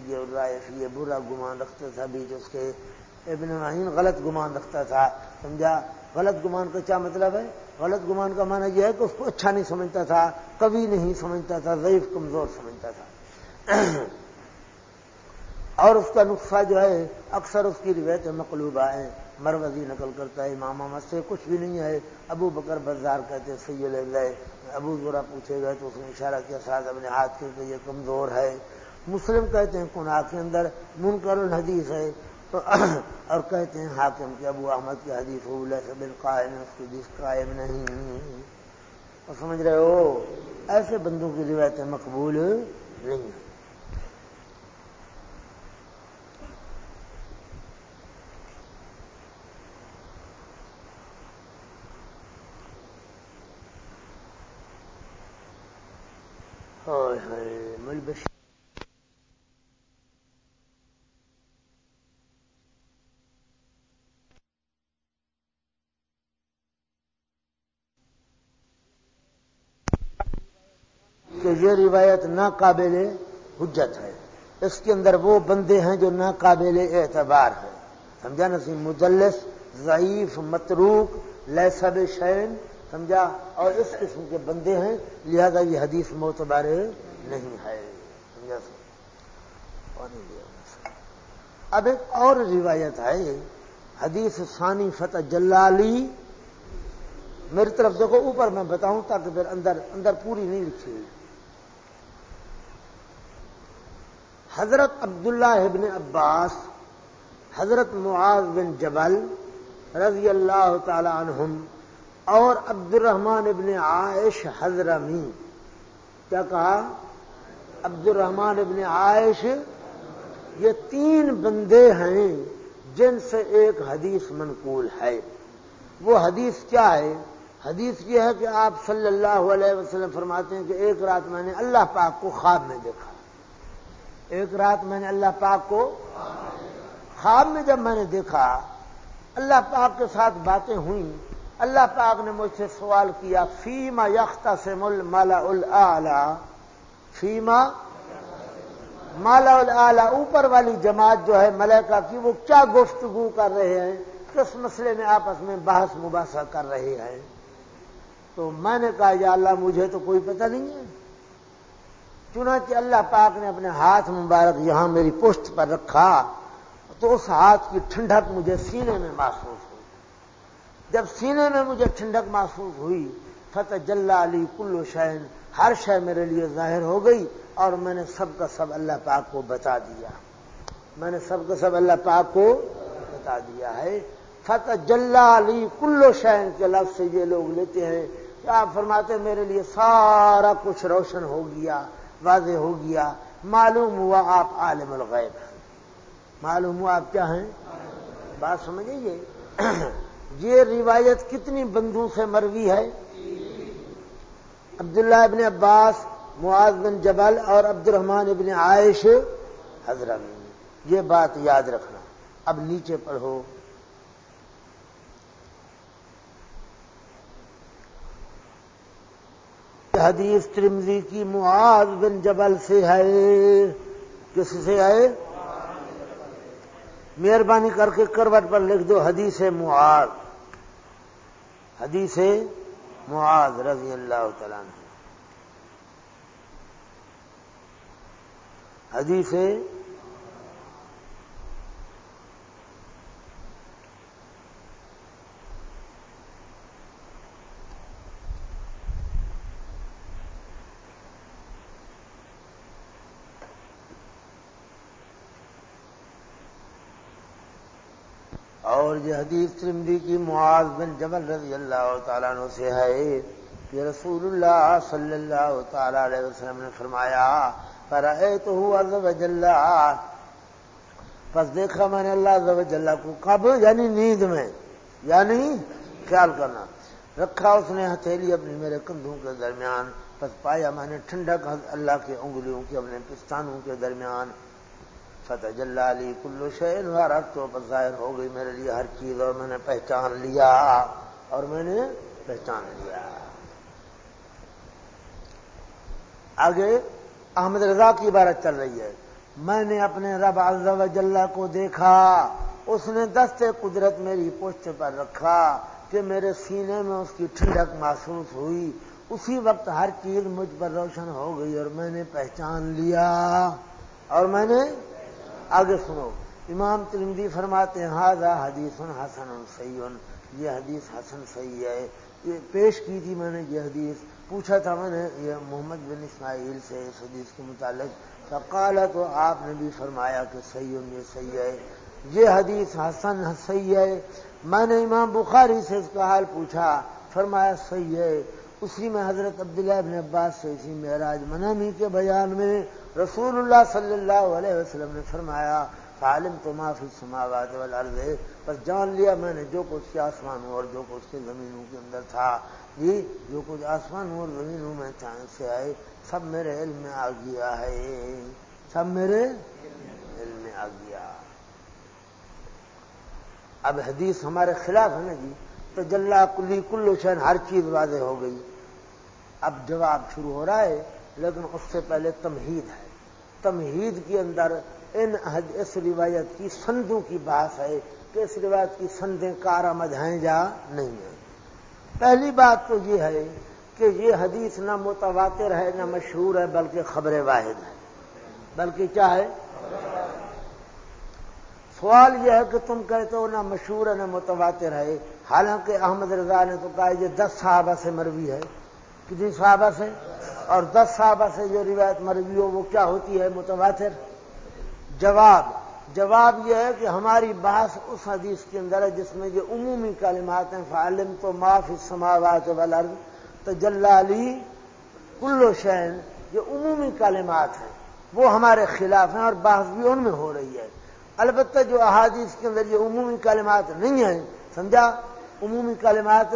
یہ برا گمان رکھتا تھا بیچ اس کے ابن معین غلط گمان رکھتا تھا، سمجھا؟ غلط گمان کا کیا مطلب ہے؟ غلط گمان کا معنی یہ ہے کہ اس کو اچھا نہیں سمجھتا تھا، کبھی نہیں سمجھتا تھا، ضعیف، کمزور سمجھتا تھا۔ اور اس کا نقصہ جو ہے، اکثر اس کی روایت مقلوبہ ہیں۔ مروزی نقل کرتا ہے، امام احمد سے کچھ بھی نہیں ہے۔ ابو بکر بازار کہتے سید اللہ، ابو ذرا پوچھے گئے تو اس نے اشارہ کیا ساتھ اپنے ہاتھ کے کہ یہ کمزور ہے۔ مسلم کہتے ہیں کنہ کے اندر منکر الحدیث ہے۔ اور کہتے ہیں حاکم کے ابو احمد کی حدیث بن قائم اس کی حدیث قائم نہیں اور سمجھ رہے ہو؟ ایسے بندوں کی روایتیں مقبول نہیں ہیں۔ ملبش کہ یہ روایت ناقابل حجت ہے۔ اس کے اندر وہ بندے ہیں جو ناقابل اعتبار ہیں۔ سمجھا نسیم مدلس ضعیف، متروک لسب شین، سمجھا؟ اور اس قسم کے بندے ہیں، لہذا یہ حدیث معتبار نہیں ہے۔ سمجھا اب ایک اور روایت ہے، حدیث ثانی فتح جلالی۔ میری طرف دیکھو، اوپر میں بتاؤں تاکہ پھر اندر اندر پوری نہیں لکھی ہوئی۔ حضرت عبداللہ ابن عباس، حضرت معاذ بن جبل رضی اللہ تعالی عنہم، اور عبد الرحمان ابن عائش حضرمی۔ کیا کہا؟ عبد الرحمان ابن عائش، یہ تین بندے ہیں جن سے ایک حدیث منقول ہے۔ وہ حدیث کیا ہے؟ حدیث یہ ہے کہ آپ صلی اللہ علیہ وسلم فرماتے ہیں کہ ایک رات میں نے اللہ پاک کو خواب میں دیکھا۔ ایک رات میں نے اللہ پاک کو خواب میں جب میں نے دیکھا، اللہ پاک کے ساتھ باتیں ہوئیں۔ اللہ پاک نے مجھ سے سوال کیا، فیما یختہ سے مل مالا فیما مالا الا اوپر والی جماعت جو ہے ملکہ کی، وہ کیا گفتگو کر رہے ہیں؟ کس مسئلے میں آپس میں بحث مباحثہ کر رہے ہیں؟ تو میں نے کہا، یا اللہ، مجھے تو کوئی پتہ نہیں ہے۔ چنانچہ اللہ پاک نے اپنے ہاتھ مبارک یہاں میری پشت پر رکھا تو اس ہاتھ کی ٹھنڈک مجھے سینے میں محسوس ہوئی۔ جب سینے میں مجھے ٹھنڈک محسوس ہوئی فتح جلا علی کلو شہن ہر شے میرے لیے ظاہر ہو گئی اور میں نے سب کا سب اللہ پاک کو بتا دیا۔ میں نے سب کا سب اللہ پاک کو بتا دیا ہے۔ فتح جلا علی کلو شہن کے لفظ سے یہ لوگ لیتے ہیں کہ آپ فرماتے میرے لیے سارا کچھ روشن ہو گیا۔ واضح ہو گیا، معلوم ہوا آپ عالم الغیب ہیں۔ معلوم ہوا آپ کیا ہیں؟ بات سمجھیں یہ یہ روایت کتنی بندوں سے مروی ہے؟ عبداللہ ابن عباس، معاذ بن جبل اور عبد الرحمان ابن عائش، حضرت۔ یہ بات یاد رکھنا۔ اب نیچے پڑھو۔ حدیث ترمزی کی معاذ بن جبل سے ہے۔ کس سے ہے؟ مہربانی کر کے کروٹ پر لکھ دو، حدیث معاذ۔ حدیث معاذ رضی اللہ تعالیٰ حدیث اور یہ حدیث ترمدی کی معاذ بن جبل رضی اللہ تعالیٰ عنہ سے ہے کہ رسول اللہ صلی اللہ تعالی علیہ وسلم نے فرمایا پر اے تو بس دیکھا میں نے اللہ کو کب یعنی نیند میں یعنی خیال کرنا۔ رکھا اس نے ہتھیلی اپنی میرے کندھوں کے درمیان بس پایا میں نے ٹھنڈک اللہ کی انگلیوں کی اپنے پستانوں کے درمیان۔ فتح علی کلو شہر ہر تو ظاہر ہو گئی میرے لیے ہر چیز اور میں نے پہچان لیا اور میں نے پہچان لیا۔ آگے احمد رضا کی عبارت چل رہی ہے۔ میں نے اپنے رب عز و جلہ کو دیکھا، اس نے دست قدرت میری پوچھ پر رکھا کہ میرے سینے میں اس کی ٹھنڈک محسوس ہوئی۔ اسی وقت ہر چیز مجھ پر روشن ہو گئی اور میں نے پہچان لیا اور میں نے آگے سنو۔ امام ترمدی فرماتے ہیں ہاضا حدیث حسن سعین یہ حدیث حسن صحیح ہے۔ یہ پیش کی تھی میں نے یہ حدیث۔ پوچھا تھا میں نے یہ محمد بن اسماعیل سے اس حدیث کے متعلق۔ فقالا تو آپ نے بھی فرمایا کہ صحیح یہ صحیح ہے۔ یہ حدیث حسن صحیح ہے۔ میں نے امام بخاری سے اس کا حال پوچھا، فرمایا صحیح ہے۔ اسی میں حضرت عبداللہ ابن عباس سے اسی معراج منامی کے بیان میں رسول اللہ صلی اللہ علیہ وسلم نے فرمایا عالم تو معافی سماوات والارض، بس جان لیا میں نے جو کچھ آسمان اور جو کچھ کے زمینوں کے اندر تھا۔ جی جو کچھ آسمان اور زمینوں میں سے آئے، سب میرے علم میں آ گیا ہے۔ سب میرے علم میں آ گیا۔ اب حدیث ہمارے خلاف ہے نا جی تو جلا کلی کلو شہر ہر چیز واضح ہو گئی۔ اب جواب شروع ہو رہا ہے، لیکن اس سے پہلے تمہید ہے۔ تمہید کے اندر ان اس روایت کی سندوں کی بات ہے کہ اس روایت کی سندیں کارآمد ہیں یا نہیں ہیں۔ پہلی بات تو یہ ہے کہ یہ حدیث نہ متواتر ہے، نہ مشہور ہے، بلکہ خبر واحد ہے۔ بلکہ کیا ہے؟ سوال یہ ہے کہ تم کہتے ہو نہ مشہور ہے، نہ متواتر ہے۔ حالانکہ احمد رضا نے تو کہا یہ دس صحابہ سے مروی ہے۔ کتنی صحابہ سے اور دس صحابہ سے جو روایت مروی ہو، وہ کیا ہوتی ہے؟ متواتر. جواب. جواب یہ ہے کہ ہماری بحث اس حدیث کے اندر ہے جس میں یہ عمومی کلمات ہیں فعالم تو معاف سماوات والارض تو جلالی کلو شین یہ عمومی کلمات ہیں. وہ ہمارے خلاف ہیں اور بحث بھی ان میں ہو رہی ہے. البتہ جو احادیث کے اندر یہ عمومی کلمات نہیں ہیں، سمجھا؟ عمومی کلمات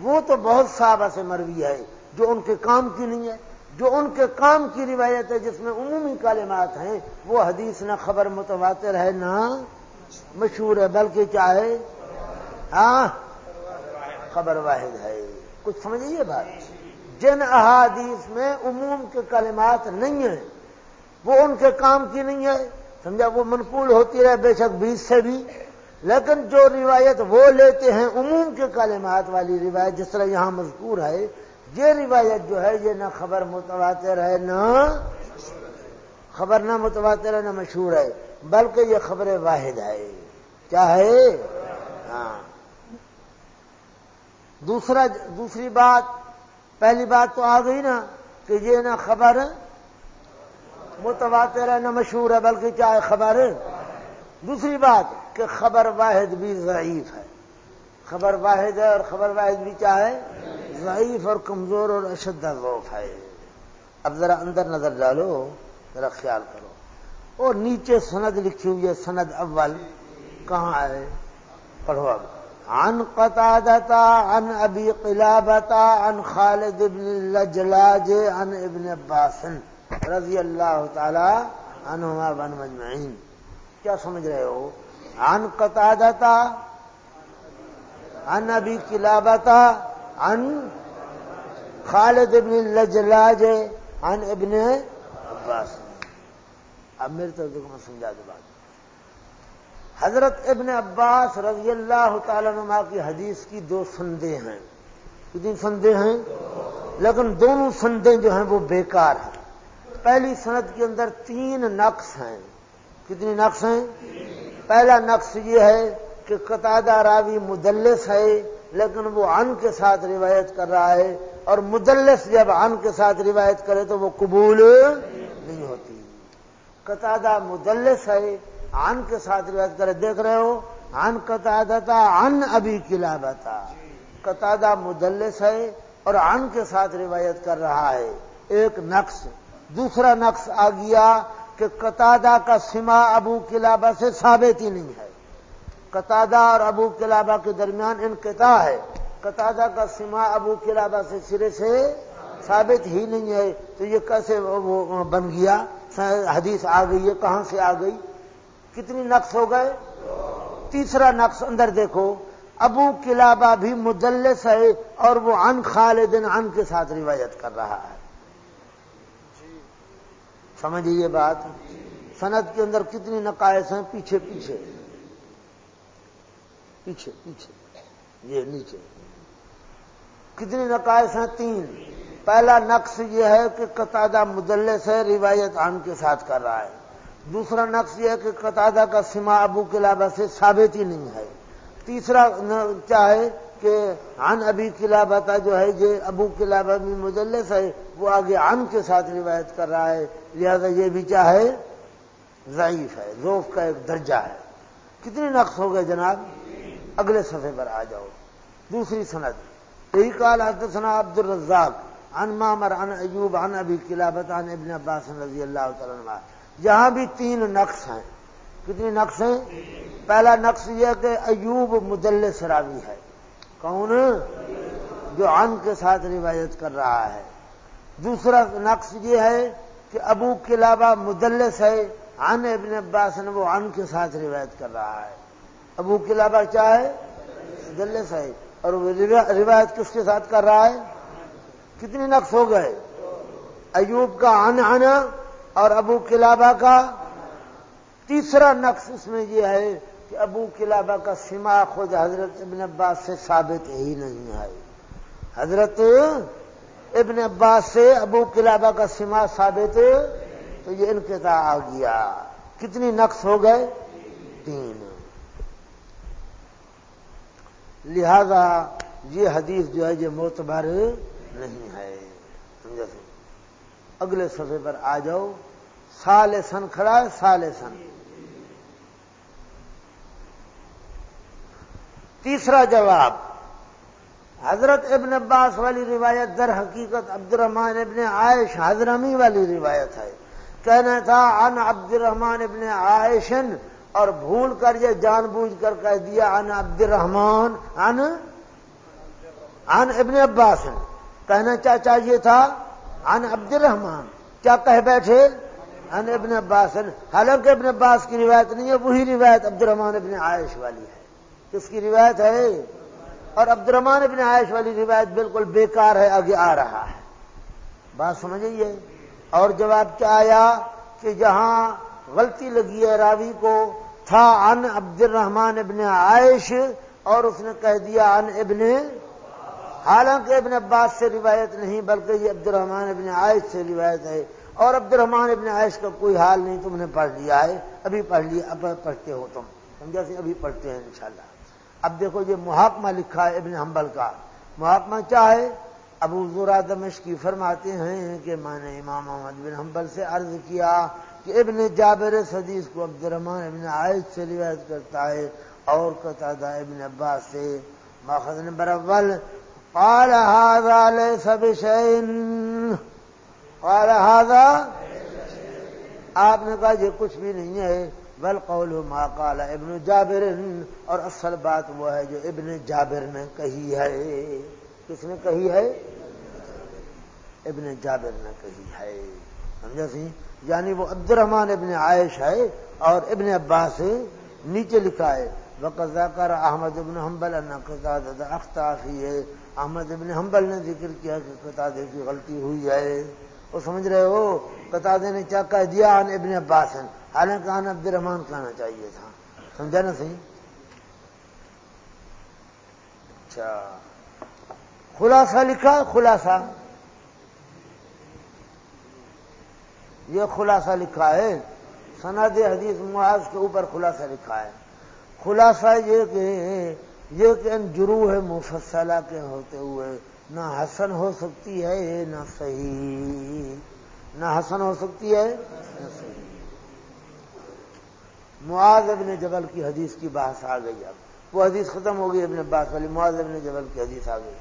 وہ تو بہت صحابہ سے مروی ہے، جو ان کے کام کی نہیں ہے، جو ان کے کام کی روایت ہے، جس میں عمومی کلمات ہیں، وہ حدیث نہ خبر متواتر ہے، نہ مشہور ہے، بلکہ کیا ہے؟ ہاں خبر واحد ہے۔ کچھ سمجھیے بات؟ جن احادیث میں عموم کے کلمات نہیں ہیں، وہ ان کے کام کی نہیں ہے، سمجھا، وہ منقول ہوتی رہے، بے شک بیس سے بھی۔ لیکن جو روایت وہ لیتے ہیں، عموم کے کلمات والی روایت جس طرح یہاں مذکور ہے، یہ روایت جو ہے، یہ نہ خبر متواتر ہے، نہ خبر نہ متواتر ہے، نہ مشہور ہے، بلکہ یہ خبر واحد ہے۔ کیا ہے؟ ہاں۔ دوسرا، دوسری بات، پہلی بات تو آ گئی نا کہ یہ نہ خبر متواتر ہے، نہ مشہور ہے، بلکہ کیا ہے خبر؟ دوسری بات کہ خبر واحد بھی ضعیف ہے۔ خبر واحد ہے اور خبر واحد بھی کیا ہے؟ ضعیف اور کمزور اور اشد ذوف ہے۔ اب ذرا اندر نظر ڈالو، ذرا خیال کرو۔ اور نیچے سند لکھی ہوئی ہے، سند اول۔ کہاں ہے؟ پڑھو اب۔ عن قطادتا عن ابی قلابتا عن خالد ابن لجلاج عن ابن عباسن رضی اللہ تعالی عنہما بن مجمعین کیا سمجھ رہے ہو؟ عن قطادتا عن ابی کلابتا، عن خالد ابن لجلاج، عن ابن عباس۔ اب میری طرف دیکھو، میں سمجھا دوں بات۔ حضرت ابن عباس رضی اللہ تعالی نما کی حدیث کی دو سندے ہیں۔ کتنی سندے ہیں؟ لیکن دونوں سندیں جو ہیں وہ بیکار ہیں۔ پہلی سند کے اندر تین نقص ہیں۔ کتنی نقص ہیں؟ پہلا نقص یہ ہے کہ قطع راوی مدلس ہے، لیکن وہ ان کے ساتھ روایت کر رہا ہے، اور مدلس جب ان کے ساتھ روایت کرے تو وہ قبول نہیں ہوتی۔ قطع مدلس ہے ان کے ساتھ روایت کرے، دیکھ رہے ہو؟ ان قطع ان ابھی قلعہ بتا قطع مدلس ہے اور ان کے ساتھ روایت کر رہا ہے۔ ایک نقص، دوسرا نقص آ گیا کہ قطادہ کا سما ابو کلابہ سے ثابت ہی نہیں ہے۔ قطادہ اور ابو کلابہ کے درمیان انقطاع ہے۔ قطادہ کا سما ابو کلابہ سے سرے سے ثابت ہی نہیں ہے۔ تو یہ کیسے وہ بن گیا؟ حدیث آ گئی ہے، کہاں سے آ گئی؟ کتنی نقص ہو گئے؟ تیسرا نقص اندر دیکھو۔ ابو کلابہ بھی مدلس ہے اور وہ ان خالدن ان کے ساتھ روایت کر رہا ہے۔ سمجھیے یہ بات سند کے اندر کتنی نقائص ہیں؟ پیچھے پیچھے۔ پیچھے پیچھے۔ یہ نیچے۔ کتنی نقائص ہیں؟ تین۔ پہلا نقص یہ ہے کہ قطادہ مدلس ہے روایت عام کے ساتھ کر رہا ہے۔ دوسرا نقص یہ ہے کہ قطادہ کا سما ابو کے سے ثابت ہی نہیں ہے۔ تیسرا کیا ہے کہ ان ابھی قلعہ جو ہے یہ ابو قلعہ بھی مجلس ہے، وہ آگے ان کے ساتھ روایت کر رہا ہے، لہذا یہ بھی کیا ہے؟ ضعیف ہے روف کا ایک درجہ ہے۔ کتنے نقص ہو گئے جناب؟ اگلے صفحے پر آ جاؤ۔ دوسری سند۔ یہی کال حدثنا عبد الرزاق ان مامر ان ایوب ان ابھی قلابت ان ابن عباس رضی اللہ تعالیٰ جہاں بھی تین نقص ہیں۔ کتنی نقص ہیں؟ پہلا نقص یہ کہ ایوب مدلس راوی ہے۔ کون جو ان کے ساتھ روایت کر رہا ہے دوسرا نقص یہ ہے کہ ابو کلابہ مدلس ہے ان ابن عباس نے وہ ان کے ساتھ روایت کر رہا ہے ابو کلابہ کیا ہے؟ مدلس ہے اور روایت کس کے ساتھ کر رہا ہے؟ کتنی نقص ہو گئے؟ ایوب کا ان آنا اور ابو کلابہ کا تیسرا نقص اس میں یہ ہے کہ ابو کلابہ کا سما خود حضرت ابن عباس سے ثابت ہی نہیں ہے۔ حضرت ابن عباس سے ابو کلابہ کا سما ثابت تو یہ انقطاع آ گیا۔ کتنی نقص ہو گئے؟ تین۔ لہذا یہ حدیث جو ہے یہ معتبر نہیں ہے۔ سمجھا اگلے صفحے پر آ جاؤ۔ سال سن کھڑا ہے سال سن تیسرا جواب، حضرت ابن عباس والی روایت در حقیقت عبد الرحمان ابن عائش حضرمی والی روایت ہے۔ کہنا تھا ان عبد الرحمان ابن عائشن اور بھول کر یہ جان بوجھ کر کہہ دیا ان عبد الرحمان ان ان ابن عباس کہنا کیا چاہیے تھا ان عبد الرحمان کیا کہہ بیٹھے؟ ان ابن عباس حالانکہ ابن عباس کی روایت نہیں ہے، وہی روایت عبد الرحمان ابن عائش والی ہے۔ کس کی روایت ہے؟ اور عبد الرحمان ابن عائش والی روایت بالکل بیکار ہے، آگے آ رہا ہے۔ بات سمجھئیے اور جواب کیا آیا؟ کہ جہاں غلطی لگی ہے راوی کو، تھا ان عبد الرحمان ابن عائش اور اس نے کہہ دیا ان ابن حالانکہ ابن عباس سے روایت نہیں، بلکہ یہ عبد الرحمان ابن عائش سے روایت ہے۔ اور عبد الرحمان ابن عائش کا کوئی حال نہیں، تم نے پڑھ لیا ہے، ابھی پڑھ لیا، اب پڑھتے ہو تم۔ سمجھا سی؟ ابھی پڑھتے ہیں انشاءاللہ۔ اب دیکھو یہ محاکمہ لکھا ہے ابن حنبل کا۔ محاکمہ کیا ہے؟ ابو ذرا دمش کی فرماتے ہیں کہ میں نے امام محمد بن حنبل سے عرض کیا کہ ابن جابر حدیث کو عبد الرحمان ابن عائد سے روایت کرتا ہے اور قطادہ ابن عباس سے۔ ماخذ نمبر اول۔ قال هذا ليس بشيء۔ قال هذا آپ نے کہا یہ کچھ بھی نہیں ہے۔ بل قول ما قال ابن جابر، اور اصل بات وہ ہے جو ابن جابر نے کہی ہے۔ کس نے کہی ہے؟ ابن جابر نے کہی ہے۔ سمجھا سی؟ یعنی وہ عبد الرحمان ابن عائش ہے اور ابن عباس نیچے لکھا ہے۔ وقت کر احمد ابن حنبل اختافی ہے احمد ابن حنبل نے ذکر کیا کہ قطادے کی غلطی ہوئی ہے۔ وہ سمجھ رہے ہو؟ قطادے نے کیا کہہ دیا؟ ابن عباس۔ حالانکہ ان عبد الرحمان کہنا چاہیے تھا۔ سمجھا نا صحیح؟ اچھا۔ خلاصہ لکھا، خلاصہ۔ یہ خلاصہ لکھا ہے۔ سند حدیث معاذ کے اوپر خلاصہ لکھا ہے۔ خلاصہ یہ کہ یہ کہ ان جروح مفصلہ کے ہوتے ہوئے نہ حسن ہو سکتی ہے، نہ صحیح۔ نہ حسن ہو سکتی ہے، نہ صحیح۔ معاذ ابن جبل کی حدیث کی بحث آ گئی اب۔ وہ حدیث ختم ہو گئی ابن عباس والی معاذ ابن جبل کی حدیث آ گئی۔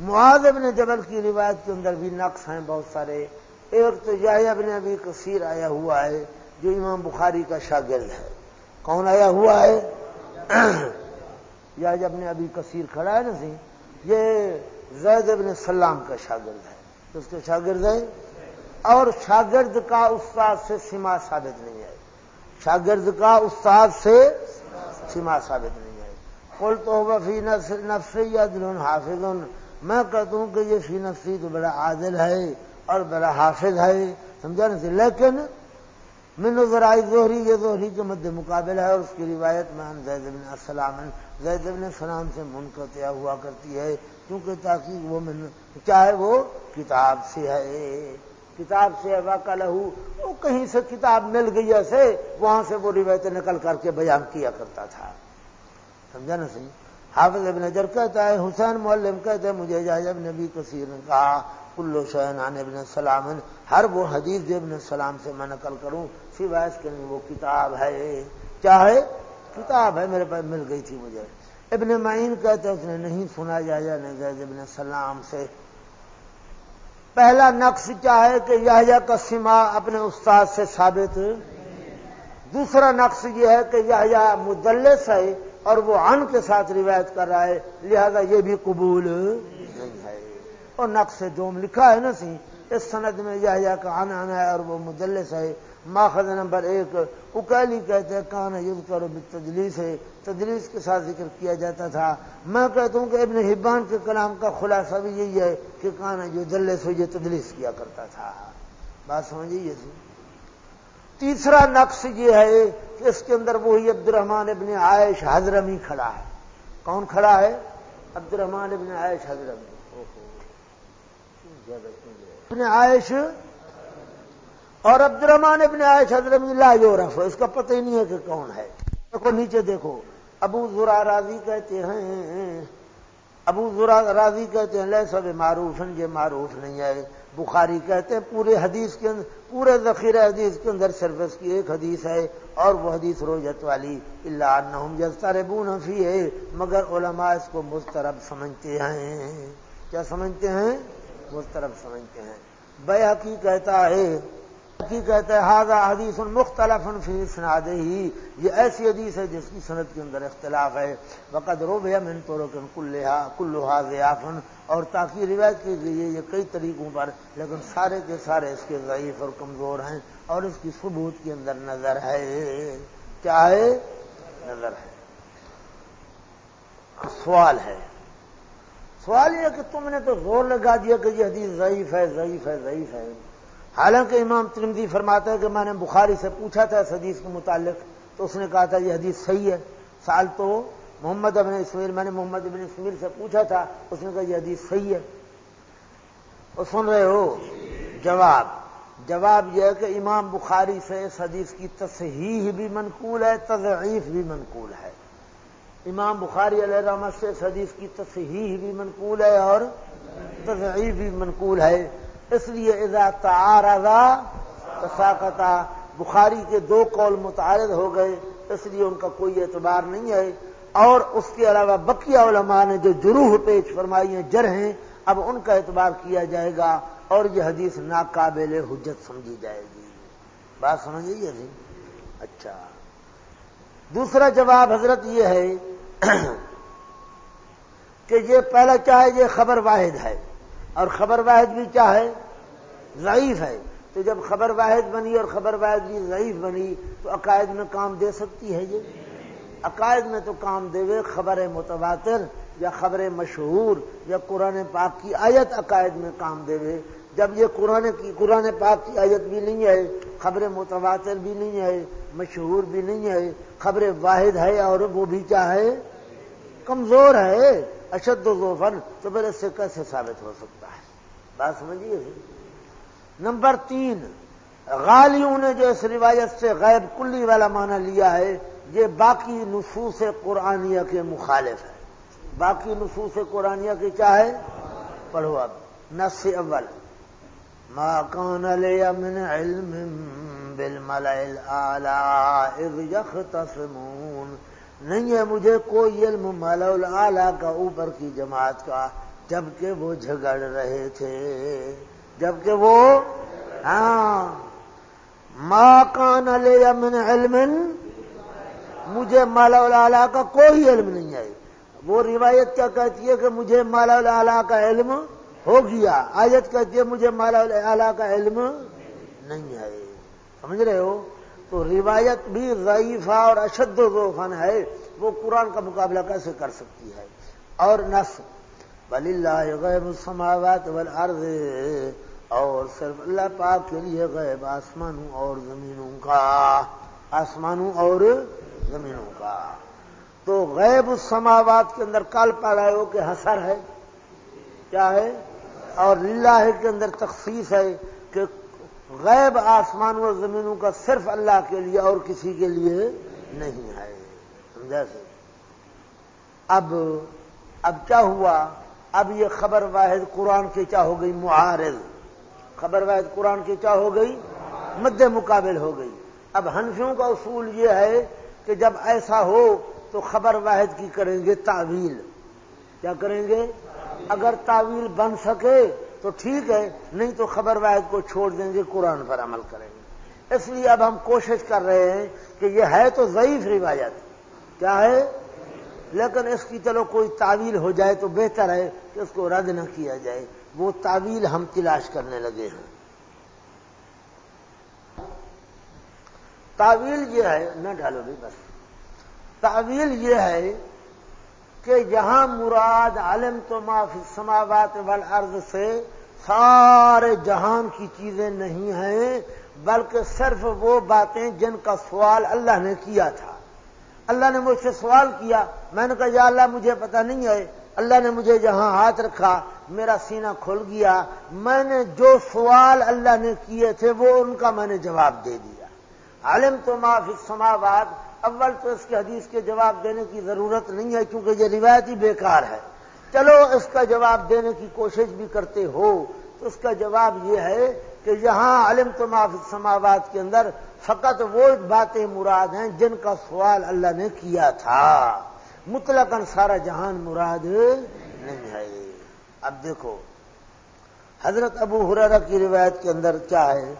معاذ ابن جبل کی روایت کے اندر بھی نقص ہیں بہت سارے۔ ایک تو یا ابن ابھی کثیر آیا ہوا ہے، جو امام بخاری کا شاگرد ہے۔ کون آیا ہوا ہے؟ یا جب نے ابھی کثیر کھڑا ہے نا سی۔ یہ زید ابن سلام کا شاگرد ہے۔ اس کے شاگرد ہے اور شاگرد کا استاد سے سما ثابت نہیں ہے۔ شاگرد کا استاد سے سما ثابت نہیں ہے۔ کل تو فی نفسی دل حافظ۔ میں کہتا ہوں کہ یہ فی نفسی تو بڑا عادل ہے اور بڑا حافظ ہے، سمجھا نا لیکن من ذرائع زہری، یہ زہری کے مد مقابل ہے اور اس کی روایت میں زید بن السلام زید بن السلام سے منقطع ہوا کرتی ہے، کیونکہ تاکہ وہ من چاہے وہ کتاب سے ہے۔ کتاب سے واقع لہو، وہ کہیں سے کتاب مل گئی ایسے، وہاں سے وہ روایت نکل کر کے بیان کیا کرتا تھا۔ سمجھا نا صحیح حافظ ابن نجر کہتا ہے، حسین معلم کہتے ہیں، مجھے جب نبی کثیر نے کہا کلو شہن ابن السلام ہر وہ حدیث جو ابن السلام سے میں نقل کروں، سوائے اس کے لیے وہ کتاب ہے۔ چاہے کتاب ہے، میرے پاس مل گئی تھی مجھے۔ ابن معین کہتے اس نے نہیں سنا جایا زید ابن السلام سے پہلا نقص کیا ہے کہ یہ کا سما اپنے استاد سے ثابت دوسرا نقص یہ ہے کہ یہ مدلس ہے اور وہ ان کے ساتھ روایت کر رہا ہے، لہذا یہ بھی قبول نہیں ہے۔ اور نقص دوم لکھا ہے نا سی، اس سند میں یہ کا آنا آنا ہے اور وہ مدلس ہے۔ ماخذ نمبر ایک اکیلی کہتے ہیں کان یوز کرو تجلیس ہے۔ تجلیس کے ساتھ ذکر کیا جاتا تھا۔ میں کہتا ہوں کہ ابن حبان کے کلام کا خلاصہ بھی یہی ہے کہ کان جو دلس ہو یہ تجلیس کیا کرتا تھا۔ بات سمجھیے تیسرا نقص یہ ہے کہ اس کے اندر وہی عبد الرحمان ابن عائش حضرمی کھڑا ہے۔ کون کھڑا ہے؟ عبد الرحمان ابن عائش حضرمی۔ ابن عائش اور عبد الرحمان ابن عائش حضرمی لا یورف اس کا پتہ ہی نہیں ہے کہ کون ہے۔ دیکھو، نیچے دیکھو۔ ابو ذرا راضی کہتے ہیں، ابو ذرا راضی کہتے ہیں لے سب معروف یہ معروف نہیں ہے۔ بخاری کہتے ہیں، پورے حدیث کے اندر، پورے ذخیرہ حدیث کے اندر صرف اس کی ایک حدیث ہے، اور وہ حدیث روجت والی اللہ نحم جستاربون فی ہے مگر علماء اس کو مسترب سمجھتے ہیں۔ کیا سمجھتے ہیں؟ مسترب سمجھتے ہیں۔ بے حقی کہتا ہے کی کہتا ہے ہاضا حدیث مختلف فی سناد ہی. یہ ایسی حدیث ہے جس کی صنعت کے اندر اختلاف ہے۔ وقت رو بھیا من تو روکن کلوہا ضیافن اور تاکہ روایت کی گئی ہے، یہ کئی طریقوں پر، لیکن سارے کے سارے اس کے ضعیف اور کمزور ہیں اور اس کی ثبوت کے اندر نظر ہے۔ کیا ہے؟ نظر ہے۔ سوال ہے۔ سوال یہ کہ تم نے تو زور لگا دیا کہ یہ حدیث ضعیف ہے ضعیف ہے ضعیف ہے۔ حالانکہ امام ترمدی فرماتا ہے کہ میں نے بخاری سے پوچھا تھا اس حدیث کے متعلق، تو اس نے کہا تھا یہ حدیث صحیح ہے۔ سال تو محمد ابن اسمیر میں نے محمد ابن اسمیر سے پوچھا تھا، اس نے کہا یہ حدیث صحیح ہے۔ اور سن رہے ہو؟ جواب۔ جواب یہ ہے کہ امام بخاری سے اس حدیث کی تصحیح بھی منقول ہے، تضعیف بھی منقول ہے۔ امام بخاری علیہ رحمت سے اس حدیث کی تصحیح بھی منقول ہے اور تضعیف بھی منقول ہے۔ اس لیے اذا تعارضا تساقتا بخاری کے دو قول متعارض ہو گئے، اس لیے ان کا کوئی اعتبار نہیں ہے۔ اور اس کے علاوہ بقیہ علماء نے جو جروح پیش فرمائی ہیں جر ہیں، اب ان کا اعتبار کیا جائے گا اور یہ حدیث ناقابل حجت سمجھی جائے گی۔ بات سمجھیے جی؟ اچھا۔ دوسرا جواب حضرت یہ ہے کہ یہ پہلا چاہے یہ خبر واحد ہے۔ اور خبر واحد بھی کیا ہے؟ ضعیف ہے۔ تو جب خبر واحد بنی اور خبر واحد بھی ضعیف بنی، تو عقائد میں کام دے سکتی ہے یہ عقائد میں تو کام دے ہوئے خبر متواتر یا خبر مشہور یا قرآن پاک کی آیت عقائد میں کام دے ہوئے جب یہ قرآن کی، قرآن پاک کی آیت بھی نہیں ہے، خبر متواتر بھی نہیں ہے، مشہور بھی نہیں ہے، خبر واحد ہے اور وہ بھی کیا ہے؟ کمزور ہے، اشد و فن تو پھر اس سے کیسے ثابت ہو سکتا بات سمجھیے؟ نمبر تین، غالیوں نے جو اس روایت سے غیب کلی والا معنی لیا ہے، یہ باقی نصوص قرآنیہ کے مخالف ہے۔ باقی نصوص قرآنیہ کی کیا ہے؟ پڑھو اب۔ نس اول۔ ما کان من علم بالملع الاعلى اذ يختصمون نہیں ہے مجھے کوئی علم مالا کا اوپر کی جماعت کا۔ جبکہ وہ جھگڑ رہے تھے۔ جبکہ وہ ہاں ماں کان من علم مجھے مالا کا کوئی علم نہیں ہے۔ وہ روایت کیا کہتی ہے کہ مجھے مالا کا علم ہو گیا۔ آیت کہتی ہے مجھے مالا کا علم نہیں ہے۔ سمجھ رہے ہو؟ تو روایت بھی ضعیفہ اور اشد و ہے۔ وہ قرآن کا مقابلہ کیسے کر سکتی ہے؟ اور نس ولی اللہ غیب السماوات والارض، اور صرف اللہ پاک کے لیے غیب آسمانوں اور زمینوں کا، آسمانوں اور زمینوں کا۔ تو غیب السماوات کے اندر کال پا رہے کہ حسر ہے، کیا ہے؟ اور للہ کے اندر تخصیص ہے کہ غیب آسمانوں اور زمینوں کا صرف اللہ کے لیے اور کسی کے لیے نہیں ہے۔ سمجھا سے اب اب کیا ہوا؟ اب یہ خبر واحد قرآن کی کیا ہو گئی، معارض۔ خبر واحد قرآن کی کیا ہو گئی، مد مقابل ہو گئی۔ اب ہنفیوں کا اصول یہ ہے کہ جب ایسا ہو تو خبر واحد کی کریں گے تعویل۔ کیا کریں گے؟ اگر تعویل بن سکے تو ٹھیک ہے، نہیں تو خبر واحد کو چھوڑ دیں گے، قرآن پر عمل کریں گے۔ اس لیے اب ہم کوشش کر رہے ہیں کہ یہ ہے تو ضعیف روایت۔ کیا ہے؟ لیکن اس کی چلو کوئی تعویل ہو جائے تو بہتر ہے کہ اس کو رد نہ کیا جائے۔ وہ تعویل ہم تلاش کرنے لگے ہیں۔ تعویل یہ ہے، نہ ڈالو بھی بس۔ تعویل یہ ہے کہ جہاں مراد علم تو معاف سماوات والارض سے سارے جہان کی چیزیں نہیں ہیں، بلکہ صرف وہ باتیں جن کا سوال اللہ نے کیا تھا۔ اللہ نے مجھ سے سوال کیا میں نے کہا، یا اللہ مجھے پتہ نہیں ہے۔ اللہ نے مجھے جہاں ہاتھ رکھا، میرا سینہ کھل گیا۔ میں نے جو سوال اللہ نے کیے تھے، وہ ان کا میں نے جواب دے دیا۔ عالم تو معافی سماواد اول تو اس کے حدیث کے جواب دینے کی ضرورت نہیں ہے، کیونکہ یہ روایت ہی بیکار ہے۔ چلو، اس کا جواب دینے کی کوشش بھی کرتے ہو۔ تو اس کا جواب یہ ہے کہ یہاں علم تو معافی سماوات کے اندر فقط وہ باتیں مراد ہیں جن کا سوال اللہ نے کیا تھا۔ مطلق سارا جہان مراد نہیں ہے۔ اب دیکھو، حضرت ابو حرارہ کی روایت کے اندر کیا ہے؟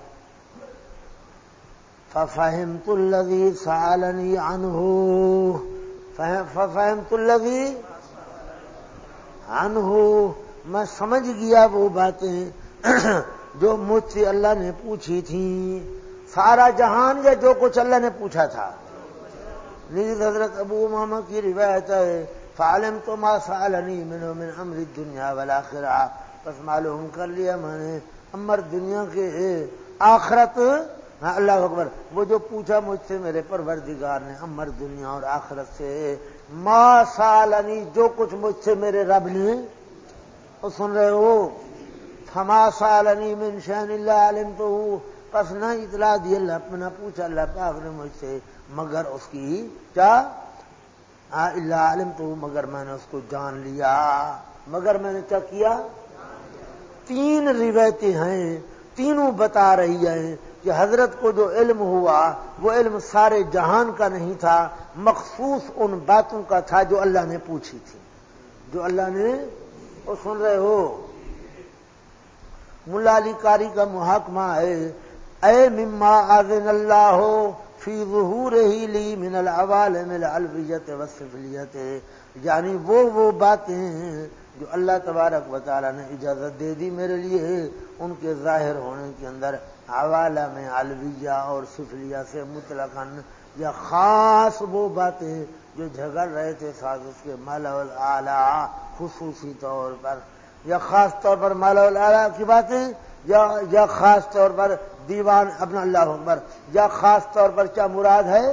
فہمت الزی سالنی انہو فہمت الزی انہو میں سمجھ گیا وہ باتیں جو مجھ سے اللہ نے پوچھی تھیں۔ سارا جہان یا جو کچھ اللہ نے پوچھا تھا۔ نیز حضرت ابو ماما کی روایت ہے فالم تو ما سالنی منو من امر دنیا والا بس معلوم کر لیا میں نے۔ امر دنیا کے آخرت۔ ہاں اللہ اکبر، وہ جو پوچھا مجھ سے، میرے پروردگار نے امر دنیا اور آخرت سے۔ ما سالنی جو کچھ مجھ سے میرے رب نے۔ وہ سن رہے ہو؟ فما سالنی من شین اللہ عالم تو پس نہ اطلاع دی اللہ اپنا پوچھا، اللہ پاک نے مجھ سے، مگر اس کی کیا؟ اللہ عالم تو، مگر میں نے اس کو جان لیا۔ مگر میں نے کیا کیا؟ تین روایتیں ہیں، تینوں بتا رہی ہیں کہ حضرت کو جو علم ہوا، وہ علم سارے جہان کا نہیں تھا، مخصوص ان باتوں کا تھا جو اللہ نے پوچھی تھی۔ جو اللہ نے، وہ سن رہے ہو؟ ملا علی کاری کا محاکمہ ہے اے مما آزن اللہ ہو فی ظہور ہی لی من الوال مل الویت وصفلیت یعنی وہ وہ باتیں ہیں جو اللہ تبارک و تعالیٰ نے اجازت دے دی میرے لیے، ان کے ظاہر ہونے کے اندر حوالہ میں الویہ اور سفلیہ سے مطلق یا خاص وہ باتیں جو جھگڑ رہے تھے ساتھ اس کے مالا اعلیٰ خصوصی طور پر، یا خاص طور پر مالا اعلیٰ کی باتیں، یا یا خاص طور پر دیوان اپنا اللہ اکبر۔ یا خاص طور پر کیا مراد ہے؟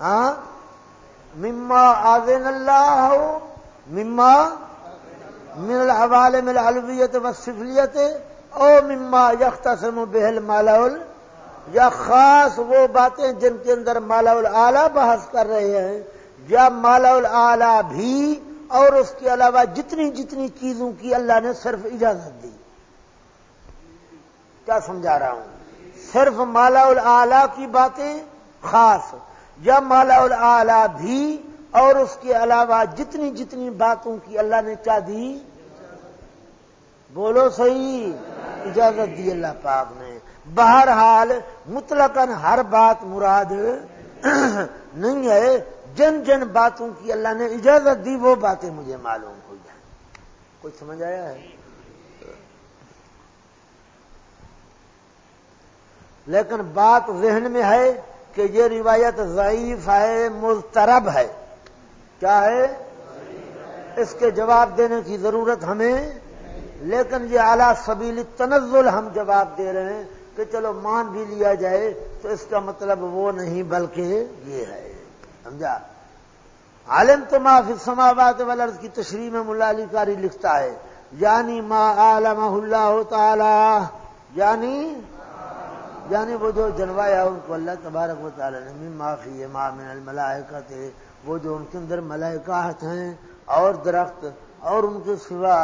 ہاں؟ مما آزین اللہ ہو، مما من الحوالے مل الویت و سفلیت او مما یختسم بہل مالا یا خاص وہ باتیں جن کے اندر مالا بحث کر رہے ہیں۔ یا مالا بھی اور اس کے علاوہ جتنی جتنی چیزوں کی اللہ نے صرف اجازت دی۔ کیا سمجھا رہا ہوں؟ صرف مالا کی باتیں خاص، یا مالا بھی اور اس کے علاوہ جتنی جتنی باتوں کی اللہ نے کیا دی؟ بولو صحیح، اجازت دی اللہ پاک نے۔ بہرحال مطلق ہر بات مراد نہیں ہے۔ جن جن باتوں کی اللہ نے اجازت دی، وہ باتیں مجھے معلوم ہو جائیں۔ کچھ سمجھ آیا ہے؟ لیکن بات ذہن میں ہے کہ یہ روایت ضعیف ہے مسترب ہے۔ کیا ہے؟ اس کے جواب دینے کی ضرورت ہمیں لیکن یہ اعلی سبیل تنزل ہم جواب دے رہے ہیں کہ چلو مان بھی لیا جائے تو اس کا مطلب وہ نہیں بلکہ یہ ہے۔ سمجھا؟ عالم تو معافی سماوات والارض کی تشریح میں ملا علی کاری لکھتا ہے یعنی ما عالم اللہ تعالی یعنی یعنی وہ جو جنوایا ان کو اللہ تبارک و تعالیٰ نے معافی ماں من الملائکہ تھے وہ جو ان کے اندر ملائکات ہیں اور درخت اور ان کے سوا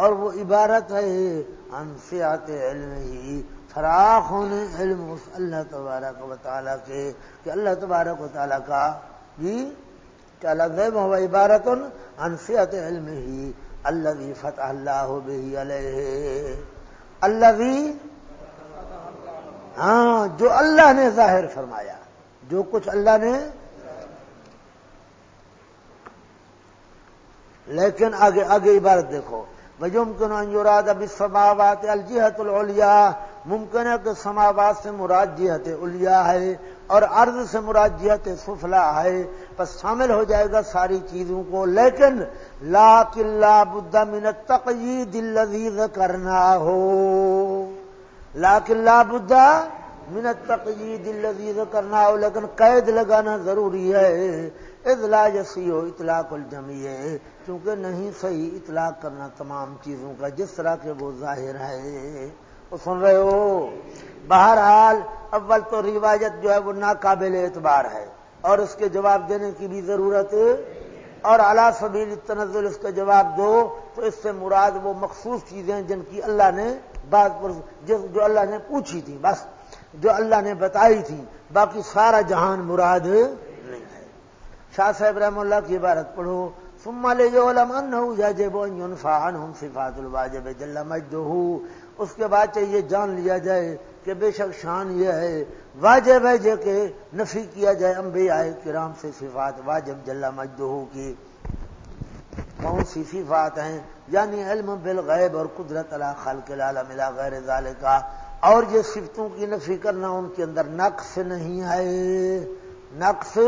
اور وہ عبارت ہے انفیات علم ہی فراخ ہونے علم اس اللہ تبارک و تعالیٰ کے، کہ اللہ تبارک و تعالیٰ کا جی کیا لگ ہے؟ وہ عبارت انفیات علم ہی اللہ فتح اللہ بہی علیہ اللہ ہاں جو اللہ نے ظاہر فرمایا۔ جو کچھ اللہ نے۔ لیکن آگے آگے عبارت دیکھو۔ بجم کنجوراد اب سماوات الجہت الولیا ممکن ہے کہ سماوات سے مراد جہت الیا ہے اور عرض سے مراد جہت سفلا ہے۔ بس شامل ہو جائے گا ساری چیزوں کو۔ لیکن لا قلعہ بدھا منت تقید لذیذ کرنا ہو لا قلعہ بدھا منت تقید لذیذ کرنا ہو لیکن قید لگانا ضروری ہے۔ اضلاع جسی ہو اطلاق الجمی ہے کیونکہ نہیں صحیح اطلاق کرنا تمام چیزوں کا، جس طرح کے وہ ظاہر ہے۔ وہ سن رہے ہو؟ بہرحال اول تو روایت جو ہے وہ ناقابل اعتبار ہے، اور اس کے جواب دینے کی بھی ضرورت اور اعلیٰ سبیل تنزل اس کا جواب دو، تو اس سے مراد وہ مخصوص چیزیں جن کی اللہ نے بات پر جو اللہ نے پوچھی تھی، بس جو اللہ نے بتائی تھی، باقی سارا جہان مراد نہیں ہے۔ شاہ صاحب رحم اللہ کی عبارت پڑھو، ثم ليعلم يجب ان ينفع عنهم صفات الواجب جل مجده اس کے بعد چاہیے جان لیا جائے کہ بے شک شان یہ ہے، واجب ہے جو کہ نفی کیا جائے انبیاء کرام سے صفات واجب جل مجدہ کی۔ کون سی صفات ہیں؟ یعنی علم بالغیب اور قدرت اللہ خلق العالم الى غیر ذالک اور یہ صفتوں کی نفی کرنا ان کے اندر نقص نہیں ہے۔ نقص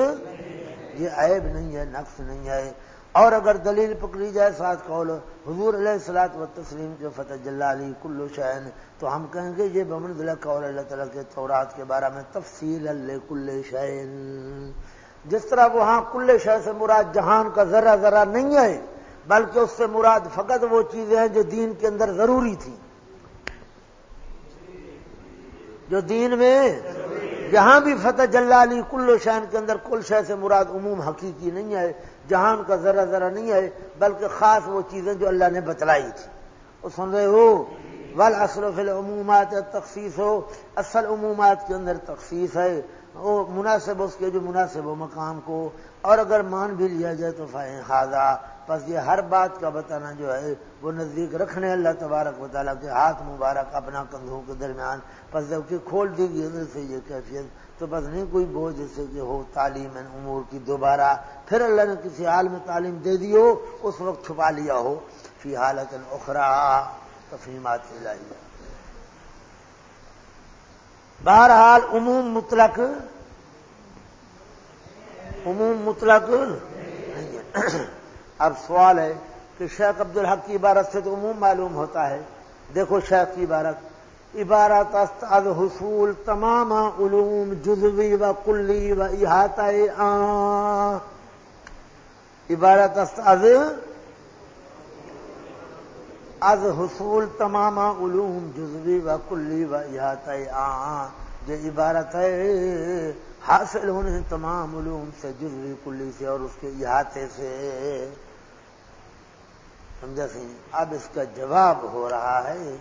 یہ عیب نہیں ہے، نقص نہیں ہے۔ اور اگر دلیل پکڑی جائے ساتھ قول، حضور علیہ السلاط و تسلیم کے فتح جلا علی کلو شعین تو ہم کہیں گے یہ بمن دلہ قول اللہ تعالیٰ کے تورات کے بارے میں تفصیل اللہ کل شعین جس طرح وہاں کل شہ سے مراد جہان کا ذرا ذرا نہیں ہے، بلکہ اس سے مراد فقط وہ چیزیں ہیں جو دین کے اندر ضروری تھیں۔ جو دین میں جہاں بھی فتح جلا علی کلو شہن کے اندر کل شہ سے مراد عموم حقیقی نہیں ہے، جہان کا ذرا ذرا نہیں ہے، بلکہ خاص وہ چیزیں جو اللہ نے بتلائی تھی وہ سن رہے ہو؟ ول اصرف العمومات تخصیص ہو۔ اصل عمومات کے اندر تخصیص ہے۔ وہ مناسب اس کے جو مناسب ہو مقام کو، اور اگر مان بھی لیا جائے تو فائیں خاضا بس یہ ہر بات کا بتانا جو ہے، وہ نزدیک رکھنے اللہ تبارک و تعالیٰ کے ہاتھ مبارک اپنا کندھوں کے درمیان۔ بس جبکہ کھول دی گئی اندر سے یہ کیفیت۔ تو بس نہیں کوئی بوجھ جیسے کہ ہو تعلیم امور کی دوبارہ۔ پھر اللہ نے کسی حال میں تعلیم دے دی ہو، اس وقت چھپا لیا ہو۔ فی حالت اخرا تفیمات بہرحال عموم مطلق عموم مطلق، اب سوال ہے کہ شیخ عبد الحق کی عبارت سے تو عموم معلوم ہوتا ہے۔ دیکھو شیخ کی عبارت۔ عبارت استاد حصول تمام علوم جزوی و کلی و احاطہ عبارت استاد از حصول تمام علوم جزوی و کلی و احاطہ یہ عبارت ہے، حاصل ہونے تمام علوم سے جزوی کلی سے اور اس کے احاطے سے۔ سمجھا سی اب اس کا جواب ہو رہا ہے۔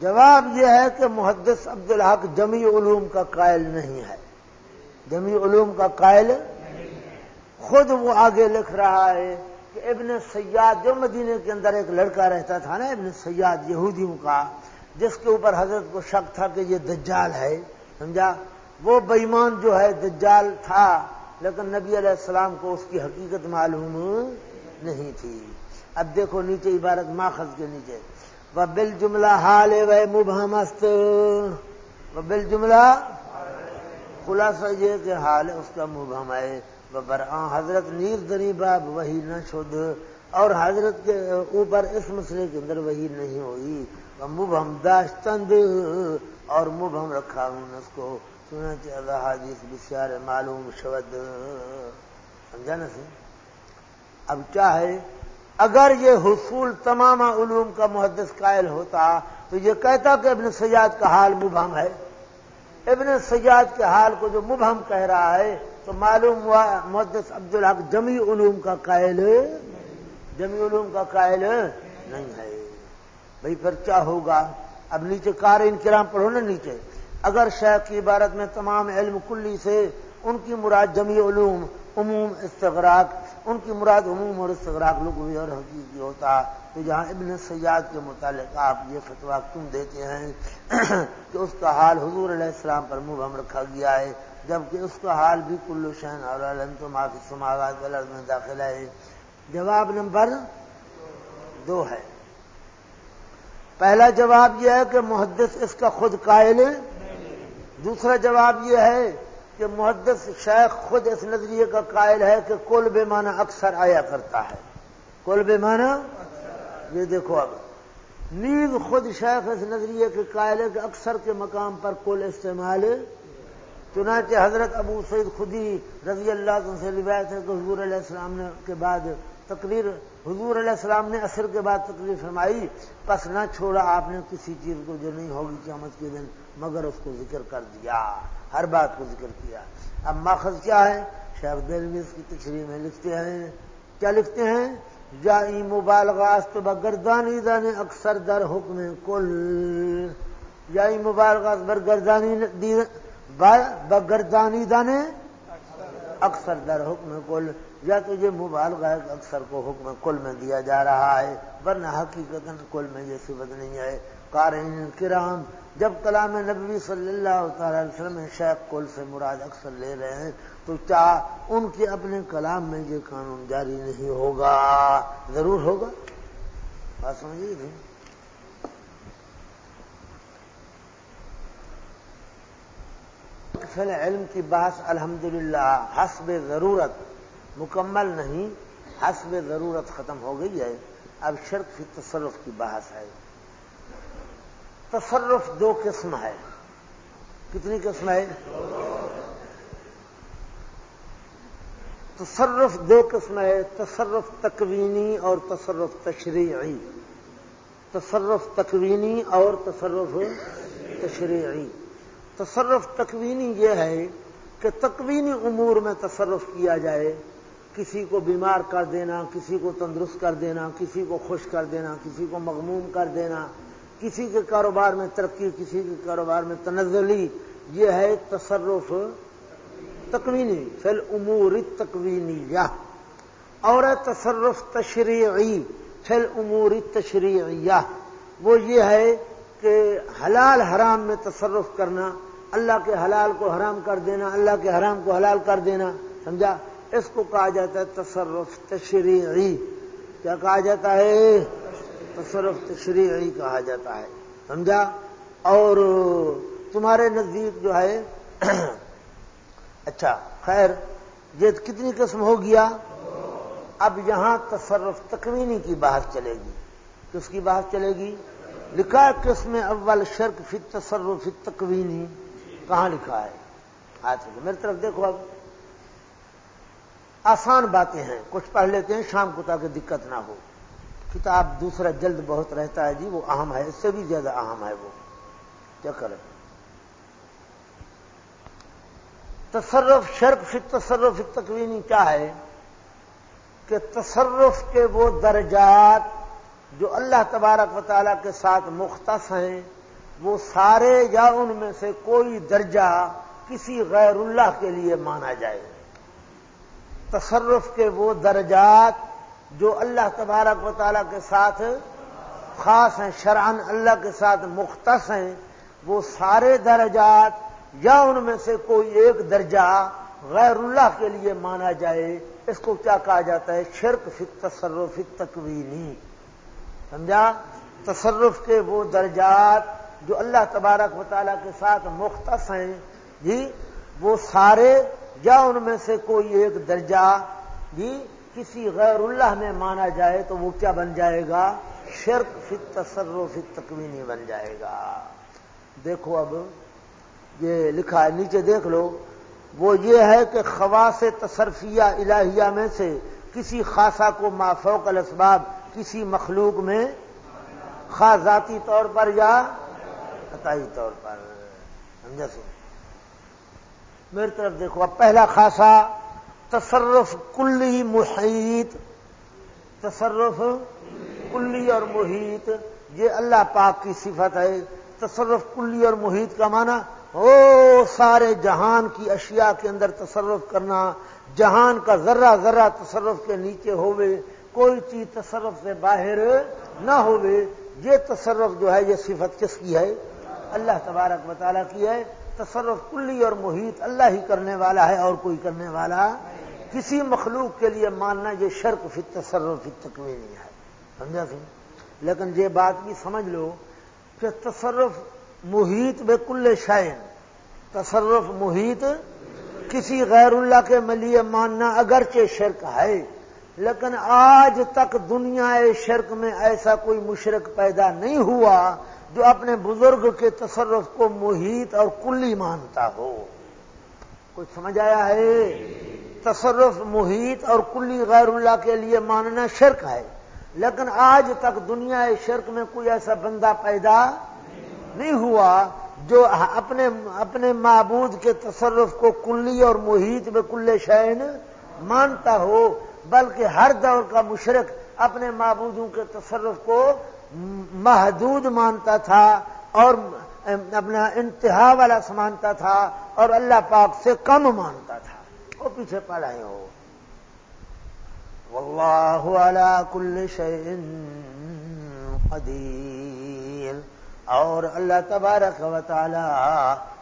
جواب یہ ہے کہ محدث عبد الحق جمی علوم کا قائل نہیں ہے۔ جمی علوم کا قائل خود وہ آگے لکھ رہا ہے۔ کہ ابن سیاد جو مدینے کے اندر ایک لڑکا رہتا تھا نا، ابن سیاد یہودیوں کا، جس کے اوپر حضرت کو شک تھا کہ یہ دجال ہے، سمجھا؟ وہ بےمان جو ہے، دجال تھا، لیکن نبی علیہ السلام کو اس کی حقیقت معلوم نہیں تھی۔ اب دیکھو نیچے عبارت ماخذ کے نیچے۔ وہ بل جملہ حال ہے مبہمست۔ وہ بل جملہ خلاصہ یہ کہ حال اس کا مبہم ہے۔ برآں حضرت نیر دری باب وہی نہ شد اور حضرت کے اوپر اس مسئلے کے اندر وہی نہیں ہوئی مبہم داشتند اور مبہم رکھا ہوں اس کو سنا چاہتا حادث بسیار معلوم شبد سمجھا نا سی اب چاہے اگر یہ حصول تمام علوم کا محدث قائل ہوتا تو یہ کہتا کہ ابن سیاد کا حال مبہم ہے۔ ابن سیاد کے حال کو جو مبہم کہہ رہا ہے تو معلوم ہوا محدث عبد الحق جمی علوم کا قائل جمی علوم کا قائل نہیں ہے۔ بھائی پھر کیا ہوگا؟ اب نیچے کار ان کرام پڑھو نا نیچے۔ اگر شیخ کی عبارت میں تمام علم کلی سے ان کی مراد جمی علوم، عموم استغراق، ان کی مراد عموم اور استغراق لغوی اور حقیقی ہوتا، تو جہاں ابن سیاد کے متعلق آپ یہ فتوا کیوں دیتے ہیں؟ کہ اس کا حال حضور علیہ السلام پر مبہم رکھا گیا ہے۔ جبکہ اس کا حال بھی کلو شہن اور تو معافی میں داخل ہے۔ جواب نمبر دو ہے۔ پہلا جواب یہ ہے کہ محدث اس کا خود قائل دوسرا جواب یہ ہے کہ محدث شیخ خود اس نظریے کا قائل ہے کہ کل بے معنی اکثر آیا کرتا ہے۔ کل بے معنی یہ دیکھو اب۔ نیز خود شیخ اس نظریے کے قائل ہے کہ اکثر کے مقام پر کل استعمال چنانچہ حضرت ابو سعید خودی رضی اللہ عنہ سے روایت ہے کہ حضور علیہ السلام نے کے بعد تقریر حضور علیہ السلام نے اثر کے بعد تقریر فرمائی، پس نہ چھوڑا آپ نے کسی چیز کو جو نہیں ہوگی قیامت کے دن، مگر اس کو ذکر کر دیا، ہر بات کو ذکر کیا۔ اب ماخذ کیا ہے؟ شیخ دلوی اس کی تشریح میں لکھتے ہیں، کیا لکھتے ہیں؟ جا مبالغاست بگردانی دانے اکثر در حکم کل۔ یا مبالغاست برگردانی بگردانی دانے، اکثر در حکم کل، یا تجھے مبالغہ ہے اکثر کو حکم کل میں دیا جا رہا ہے، ورنہ حقیقت کل میں یہ صفت نہیں ہے۔ قارئین کرام، جب کلام نبی صلی اللہ تعالی علیہ وسلم شیخ کل سے مراد اکثر لے رہے ہیں، تو کیا ان کے اپنے کلام میں یہ قانون جاری نہیں ہوگا؟ ضرور ہوگا؟ بات سمجھیے نہیں علم کی بحث، الحمدللہ، حسب ضرورت۔ مکمل نہیں، حسب ضرورت ختم ہو گئی ہے۔ اب شرک فی تصرف کی بحث ہے۔ تصرف دو قسم ہے۔ کتنی قسم ہے؟ تصرف دو قسم ہے، تصرف تکوینی اور تصرف تشریعی۔ تصرف تکوینی اور تصرف تشریعی۔ تصرف تکوینی یہ ہے کہ تکوینی امور میں تصرف کیا جائے، کسی کو بیمار کر دینا، کسی کو تندرست کر دینا، کسی کو خوش کر دینا، کسی کو مغموم کر دینا، کسی کے کاروبار میں ترقی، کسی کے کاروبار میں تنزلی، یہ ہے تصرف تکوینی فل امور تکوینی اور تصرف تشریعی فل امور تشریعی وہ یہ ہے کہ حلال حرام میں تصرف کرنا اللہ کے حلال کو حرام کر دینا، اللہ کے حرام کو حلال کر دینا، سمجھا؟ اس کو کہا جاتا ہے تصرف تشریعی۔ کیا کہا جاتا ہے؟ تصرف تشریعی کہا جاتا ہے، سمجھا؟ اور تمہارے نزدیک جو ہے اچھا خیر، یہ کتنی قسم ہو گیا؟ اب یہاں تصرف تکوینی کی بحث چلے گی۔ کس کی بحث چلے گی؟ لکھا قسم اول شرک فی تصرف فی تکوینی۔ کہاں لکھا ہے؟ آج میری طرف دیکھو اب۔ آسان باتیں ہیں، کچھ پڑھ لیتے ہیں، شام کو تاکہ دقت نہ ہو۔ کتاب دوسرا جلد بہت رہتا ہے جی وہ اہم ہے، اس سے بھی زیادہ اہم ہے وہ۔ کیا کریں؟ تصرف، شرک فی تصرف تکوینی کیا ہے؟ کہ تصرف کے وہ درجات جو اللہ تبارک و تعالیٰ کے ساتھ مختص ہیں وہ سارے یا ان میں سے کوئی درجہ کسی غیر اللہ کے لیے مانا جائے۔ تصرف کے وہ درجات جو اللہ تبارک و تعالیٰ کے ساتھ خاص ہیں شرعن اللہ کے ساتھ مختص ہیں، وہ سارے درجات یا ان میں سے کوئی ایک درجہ غیر اللہ کے لیے مانا جائے۔ اس کو کیا کہا جاتا ہے؟ شرک فی تصرف تکوینی سمجھا؟ تصرف کے وہ درجات جو اللہ تبارک و تعالیٰ کے ساتھ مختص ہیں جی وہ سارے یا ان میں سے کوئی ایک درجہ جی کسی غیر اللہ میں مانا جائے تو وہ کیا بن جائے گا؟ شرک فی تصرف فی تکوینی بن جائے گا۔ دیکھو اب، یہ لکھا ہے، نیچے دیکھ لو۔ وہ یہ ہے کہ خواص تصرفیہ الہیہ میں سے کسی خاصا کو مافوق الاسباب، کسی مخلوق میں خاص ذاتی طور پر یا عطائی طور پر، سمجھا سو میری طرف دیکھو، اب پہلا خاصا، تصرف کلی محیط، تصرف کلی اور محیط، یہ اللہ پاک کی صفت ہے۔ تصرف کلی اور محیط کا معنی، او سارے جہان کی اشیاء کے اندر تصرف کرنا، جہان کا ذرہ ذرہ تصرف کے نیچے ہوئے کوئی چیز تصرف سے باہر نہ ہوئے یہ تصرف جو ہے، یہ صفت کس کی ہے؟ اللہ تبارک مطالعہ کی ہے، تصرف کلی اور محیط اللہ ہی کرنے والا ہے اور کوئی کرنے والا کسی مخلوق کے لیے ماننا یہ شرک فی تصرف فی تکوینی ہے۔ سمجھا سی لیکن یہ بات بھی سمجھ لو کہ تصرف محیط بے کل شائن تصرف محیط کسی غیر اللہ کے ملیے ماننا اگرچہ شرک ہے، لیکن آج تک دنیا شرک میں ایسا کوئی مشرق پیدا نہیں ہوا جو اپنے بزرگ کے تصرف کو محیط اور کلی مانتا ہو۔ کچھ سمجھ آیا ہے؟ تصرف محیط اور کلی غیر اللہ کے لیے ماننا شرک ہے۔ لیکن آج تک دنیا شرک میں کوئی ایسا بندہ پیدا نہیں ہوا جو اپنے اپنے معبود کے تصرف کو کلی اور محیط میں کل شعین مانتا ہو، بلکہ ہر دور کا مشرق اپنے معبودوں کے تصرف کو محدود مانتا تھا اور اپنا انتہا والا سمانتا تھا اور اللہ پاک سے کم مانتا تھا۔ وہ پیچھے پڑھائے ہو۔ واللہ علی کل شیء قدیر۔ اور اللہ تبارک و تعالی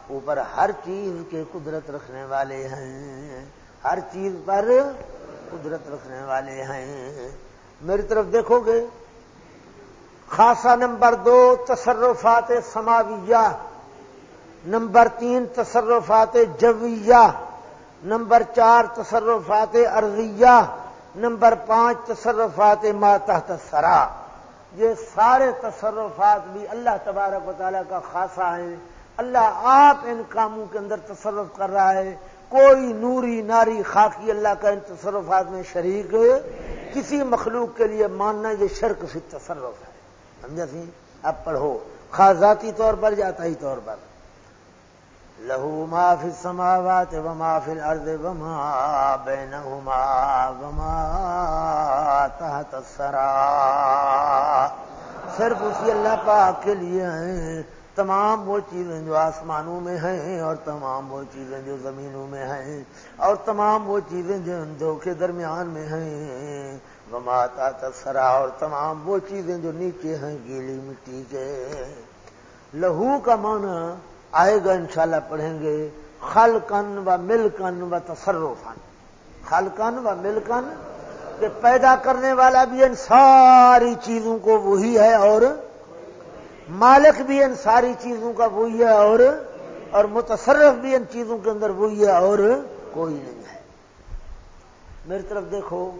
اوپر ہر چیز کے قدرت رکھنے والے ہیں۔ ہر چیز پر قدرت رکھنے والے ہیں۔ میری طرف دیکھو گے۔ خاصا نمبر دو تصرفات سماویہ، نمبر تین تصرفات جویہ، نمبر چار تصرفات ارضیہ، نمبر پانچ تصرفات تحت سرا یہ سارے تصرفات بھی اللہ تبارک و تعالیٰ کا خاصا ہے اللہ آپ ان کاموں کے اندر تصرف کر رہا ہے۔ کوئی نوری ناری خاکی اللہ کا ان تصرفات میں شریک، کسی مخلوق کے لیے ماننا یہ شرک فی تصرف ہے۔ سمجھا سی؟ اب پڑھو۔ خاص ذاتی طور پر جاتا ہی طور پر؟ لہو ما فی السماوات و ما فی الارض و ما بینہما و ما تحت السرا صرف اسی اللہ پاک کے لیے ہیں۔ تمام وہ چیزیں جو آسمانوں میں ہیں اور تمام وہ چیزیں جو زمینوں میں ہیں اور تمام وہ چیزیں جو دو کے درمیان میں ہیں۔ وماتا تسرا اور تمام وہ چیزیں جو نیچے ہیں گیلی مٹی کے۔ لہو کا معنی آئے گا انشاءاللہ پڑھیں گے خلقن و ملکن و تصرفن خلقن و ملکن کہ پیدا کرنے والا بھی ان ساری چیزوں کو وہی ہے اور مالک بھی ان ساری چیزوں کا وہی ہے اور اور متصرف بھی ان چیزوں کے اندر وہی ہے اور کوئی نہیں ہے۔ میری طرف دیکھو،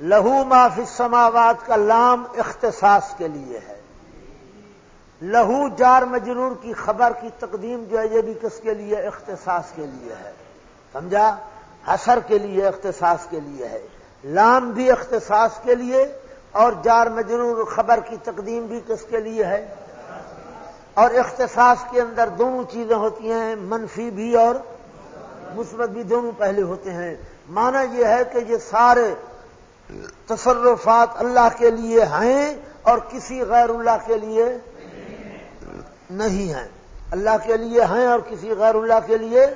لہو فی السماوات کا لام اختصاص کے لیے ہے۔ لہو جار مجرور کی خبر کی تقدیم جو ہے یہ بھی کس کے لیے؟ اختصاص کے لیے ہے۔ سمجھا؟ حسر کے لیے اختصاص کے لیے ہے۔ لام بھی اختصاص کے لیے اور جار مجرور خبر کی تقدیم بھی کس کے لیے ہے؟ اور اختصاص کے اندر دونوں چیزیں ہوتی ہیں، منفی بھی اور مثبت بھی دونوں پہلے ہوتے ہیں۔ مانا یہ ہے کہ یہ سارے تصرفات اللہ کے لیے ہیں اور کسی غیر اللہ کے لیے نہیں ہیں۔ اللہ کے لیے ہیں اور کسی غیر اللہ کے لیے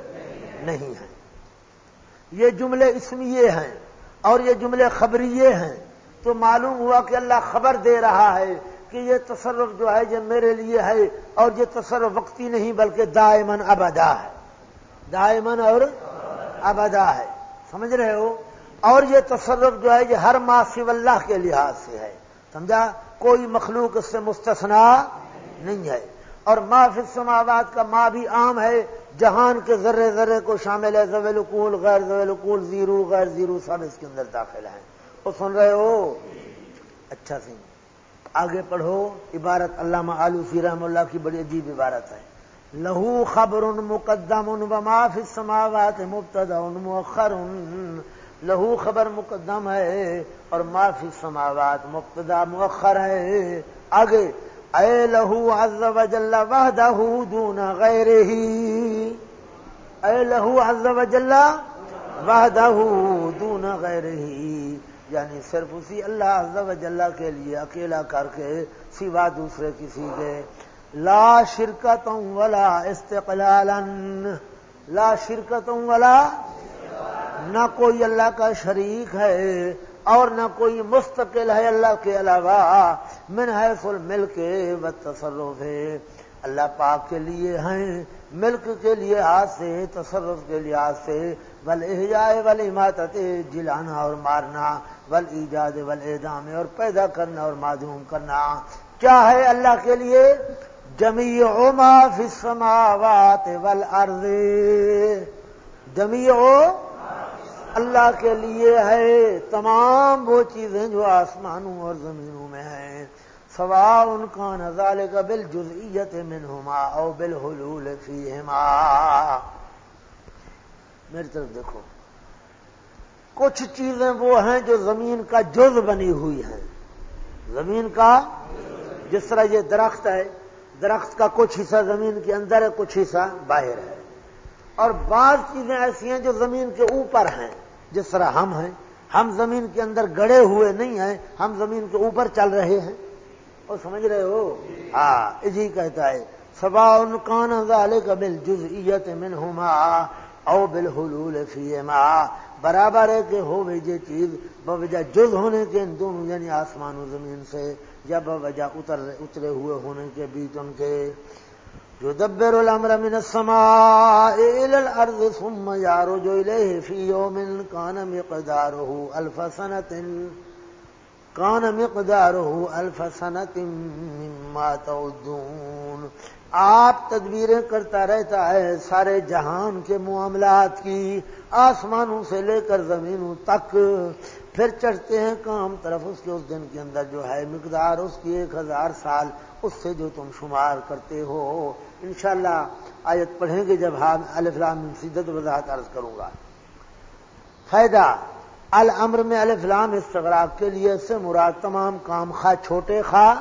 نہیں ہیں۔ یہ جملے اسمیے ہیں اور یہ جملے خبریے ہیں تو معلوم ہوا کہ اللہ خبر دے رہا ہے کہ یہ تصرف جو ہے یہ میرے لیے ہے اور یہ تصرف وقتی نہیں بلکہ دائمن ابدا ہے۔ دائمن اور ابدا ہے۔ سمجھ رہے ہو؟ اور یہ تصرف جو ہے یہ ہر ماسو اللہ کے لحاظ سے ہے۔ سمجھا؟ کوئی مخلوق اس سے مستثنا نہیں ہے۔ اور ما فی کا ماں بھی عام ہے۔ جہان کے ذرے ذرے کو شامل ہے۔ زویل غیر زویل زیرو غیر زیرو سب اس کے اندر داخل ہیں۔ وہ سن رہے ہو؟ اچھا سی آگے پڑھو، عبارت علامہ آلوسی رحم اللہ کی بڑی عجیب عبارت ہے۔ لہو خبر مقدم ان فی السماوات مبتدا ان مؤخر۔ لہو خبر مقدم ہے اور معافی سماوات مبتدا مؤخر ہے۔ آگے، اے لہو عز و جل وحدہ دون غیر ہی اے لہو عز و جل وحدہ دون غیر ہی یعنی صرف اسی اللہ عز و جل کے لیے اکیلا کر کے سوا دوسرے کسی کے۔ لا شرکتوں ولا استقلالا۔ لا شرکتوں ولا۔ نہ کوئی اللہ کا شریک ہے اور نہ کوئی مستقل ہے اللہ کے علاوہ۔ من ہے فل مل کے و تصرف ہے اللہ پاک کے لیے ہیں، ملک کے لیے ہاتھ سے، تصرف کے لحاظ سے بل احجائے بل عمارت جلانا اور مارنا بل ایجاد بل اعدام اور پیدا کرنا اور معدوم کرنا۔ کیا ہے اللہ کے لیے؟ جمی ما فی السماوات والارض۔ جمی اللہ کے لیے ہے، تمام وہ چیزیں جو آسمانوں اور زمینوں میں ہیں۔ سوا ان کا نظال کا بل جزیت منہما او بل حلول فیہما میری طرف دیکھو، کچھ چیزیں وہ ہیں جو زمین کا جز بنی ہوئی ہیں۔ زمین کا جس طرح یہ درخت ہے، درخت کا کچھ حصہ زمین کے اندر ہے، کچھ حصہ باہر ہے۔ اور بعض چیزیں ایسی ہیں جو زمین کے اوپر ہیں۔ جس طرح ہم ہیں، ہم زمین کے اندر گڑے ہوئے نہیں ہیں، ہم زمین کے اوپر چل رہے ہیں۔ اور سمجھ رہے ہو؟ ہاں جی کہتا ہے سبا ان کان والے کا بل جز من ہوما او بل حلول فی برابر ہے کہ ہو یہ چیز بوجہ جز ہونے کے ان دونوں یعنی آسمان و زمین سے یا بوجہ اتر اترے ہوئے ہونے کے بیچ ان کے۔ جو دبر الامر من السماء الى الارض ثم يعرج اليه في يوم كان مقداره الف سنه کان مقدار ہو الفسنت مما تعدون۔ آپ تدبیریں کرتا رہتا ہے سارے جہان کے معاملات کی، آسمانوں سے لے کر زمینوں تک۔ پھر چڑھتے ہیں کام طرف اس کے، اس دن کے اندر جو ہے مقدار، اس کی ایک ہزار سال، اس سے جو تم شمار کرتے ہو۔ انشاءاللہ آیت پڑھیں گے جب ہم الفلام سیدت وضاحت عرض کروں گا۔ فائدہ الامر میں الفلام استغراق کے لیے سے مراد تمام کام خواہ چھوٹے خواہ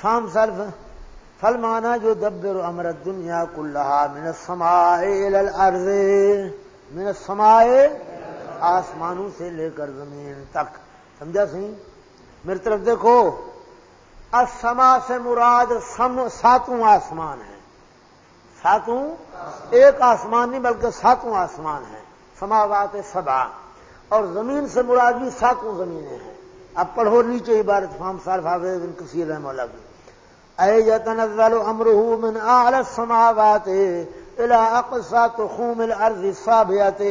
فام سلف فلمانا جو دبر امرت دنیا کلحا من سمائے الارض، من سمائے آسمانوں سے لے کر زمین تک۔ سمجھا سی میری طرف دیکھو اسما سے مراد سم، ساتوں آسمان ہے ساتوں، ایک آسمان نہیں بلکہ ساتوں آسمان ہے سماوات سبا اور زمین سے مراد بھی ساتوں زمینیں ہیں۔ اب پڑھو نیچے عبارت فام سار حافظ بن کثیر رحم اللہ کی۔ اے یتنزل امره من اعلى السماوات الى اقصى تخوم الارض الصابئه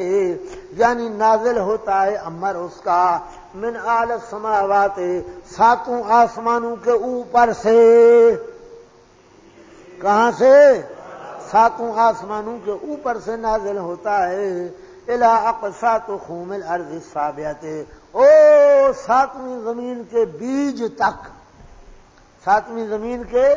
یعنی نازل ہوتا ہے امر اس کا من اعلى السماوات ساتوں آسمانوں کے اوپر سے۔ کہاں سے؟ ساتوں آسمانوں کے اوپر سے نازل ہوتا ہے۔ اقسا تو خومل ارض سابیات او ساتویں زمین کے بیج تک. ساتویں زمین کے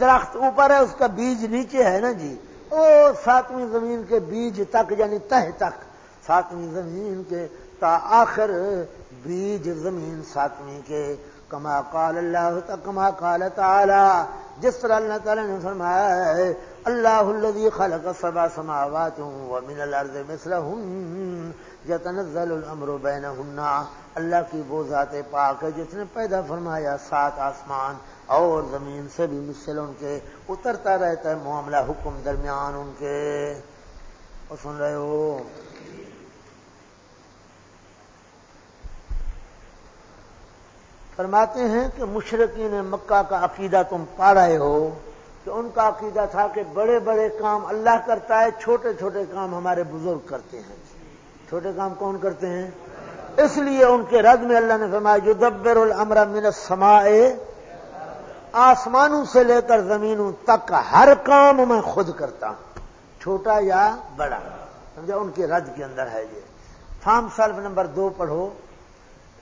درخت اوپر ہے، اس کا بیج نیچے ہے نا جی. او ساتویں زمین کے بیج تک یعنی تہ تک. ساتویں زمین کے تا آخر بیج زمین ساتویں کے. کما قال اللہ کما قال تعالی جس طرح اللہ تعالی نے فرمایا ہے، اللہ الذي خلق سبع سماوات ومن الارض مثلهن يتنزل الامر بينهن اللہ کی وہ ذات پاک ہے جس نے پیدا فرمایا سات آسمان اور زمین سے بھی مثل ان کے. اترتا رہتا ہے معاملہ حکم درمیان ان کے. اور سن رہے ہو؟ فرماتے ہیں کہ مشرقین مکہ کا عقیدہ تم پا رہے ہو کہ ان کا عقیدہ تھا کہ بڑے بڑے کام اللہ کرتا ہے، چھوٹے چھوٹے کام ہمارے بزرگ کرتے ہیں۔ چھوٹے کام کون کرتے ہیں؟ اس لیے ان کے رد میں اللہ نے فرمایا جو دبر الامر من السماء، آسمانوں سے لے کر زمینوں تک ہر کام میں خود کرتا ہوں، چھوٹا یا بڑا۔ سمجھا؟ ان کے رد کے اندر ہے یہ۔ فارم سلف نمبر دو پڑھو۔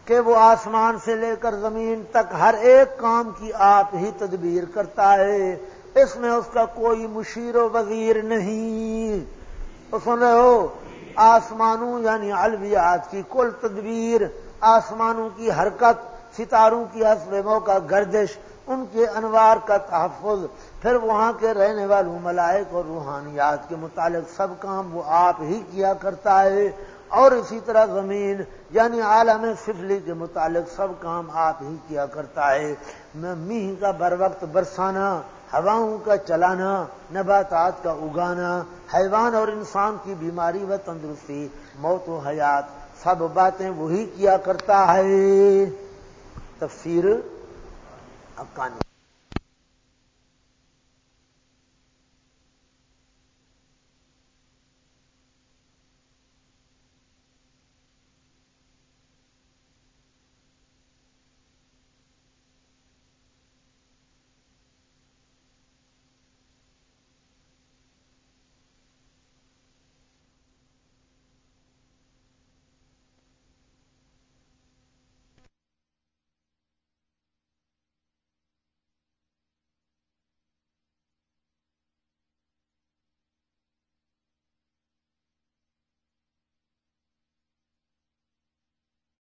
کہ وہ آسمان سے لے کر زمین تک ہر ایک کام کی آپ ہی تدبیر کرتا ہے۔ اس میں اس کا کوئی مشیر و وزیر نہیں۔ تو سن رہے ہو؟ آسمانوں یعنی الویات کی کل تدبیر، آسمانوں کی حرکت، ستاروں کی حسب موقع گردش، ان کے انوار کا تحفظ، پھر وہاں کے رہنے والوں ملائک اور روحانیات کے متعلق سب کام وہ آپ ہی کیا کرتا ہے۔ اور اسی طرح زمین یعنی عالم سفلی کے متعلق سب کام آپ ہی کیا کرتا ہے۔ میں میہ کا بر وقت برسانا، ہواؤں کا چلانا، نباتات کا اگانا، حیوان اور انسان کی بیماری و تندرستی، موت و حیات، سب باتیں وہی کیا کرتا ہے۔ تفسیر افغانی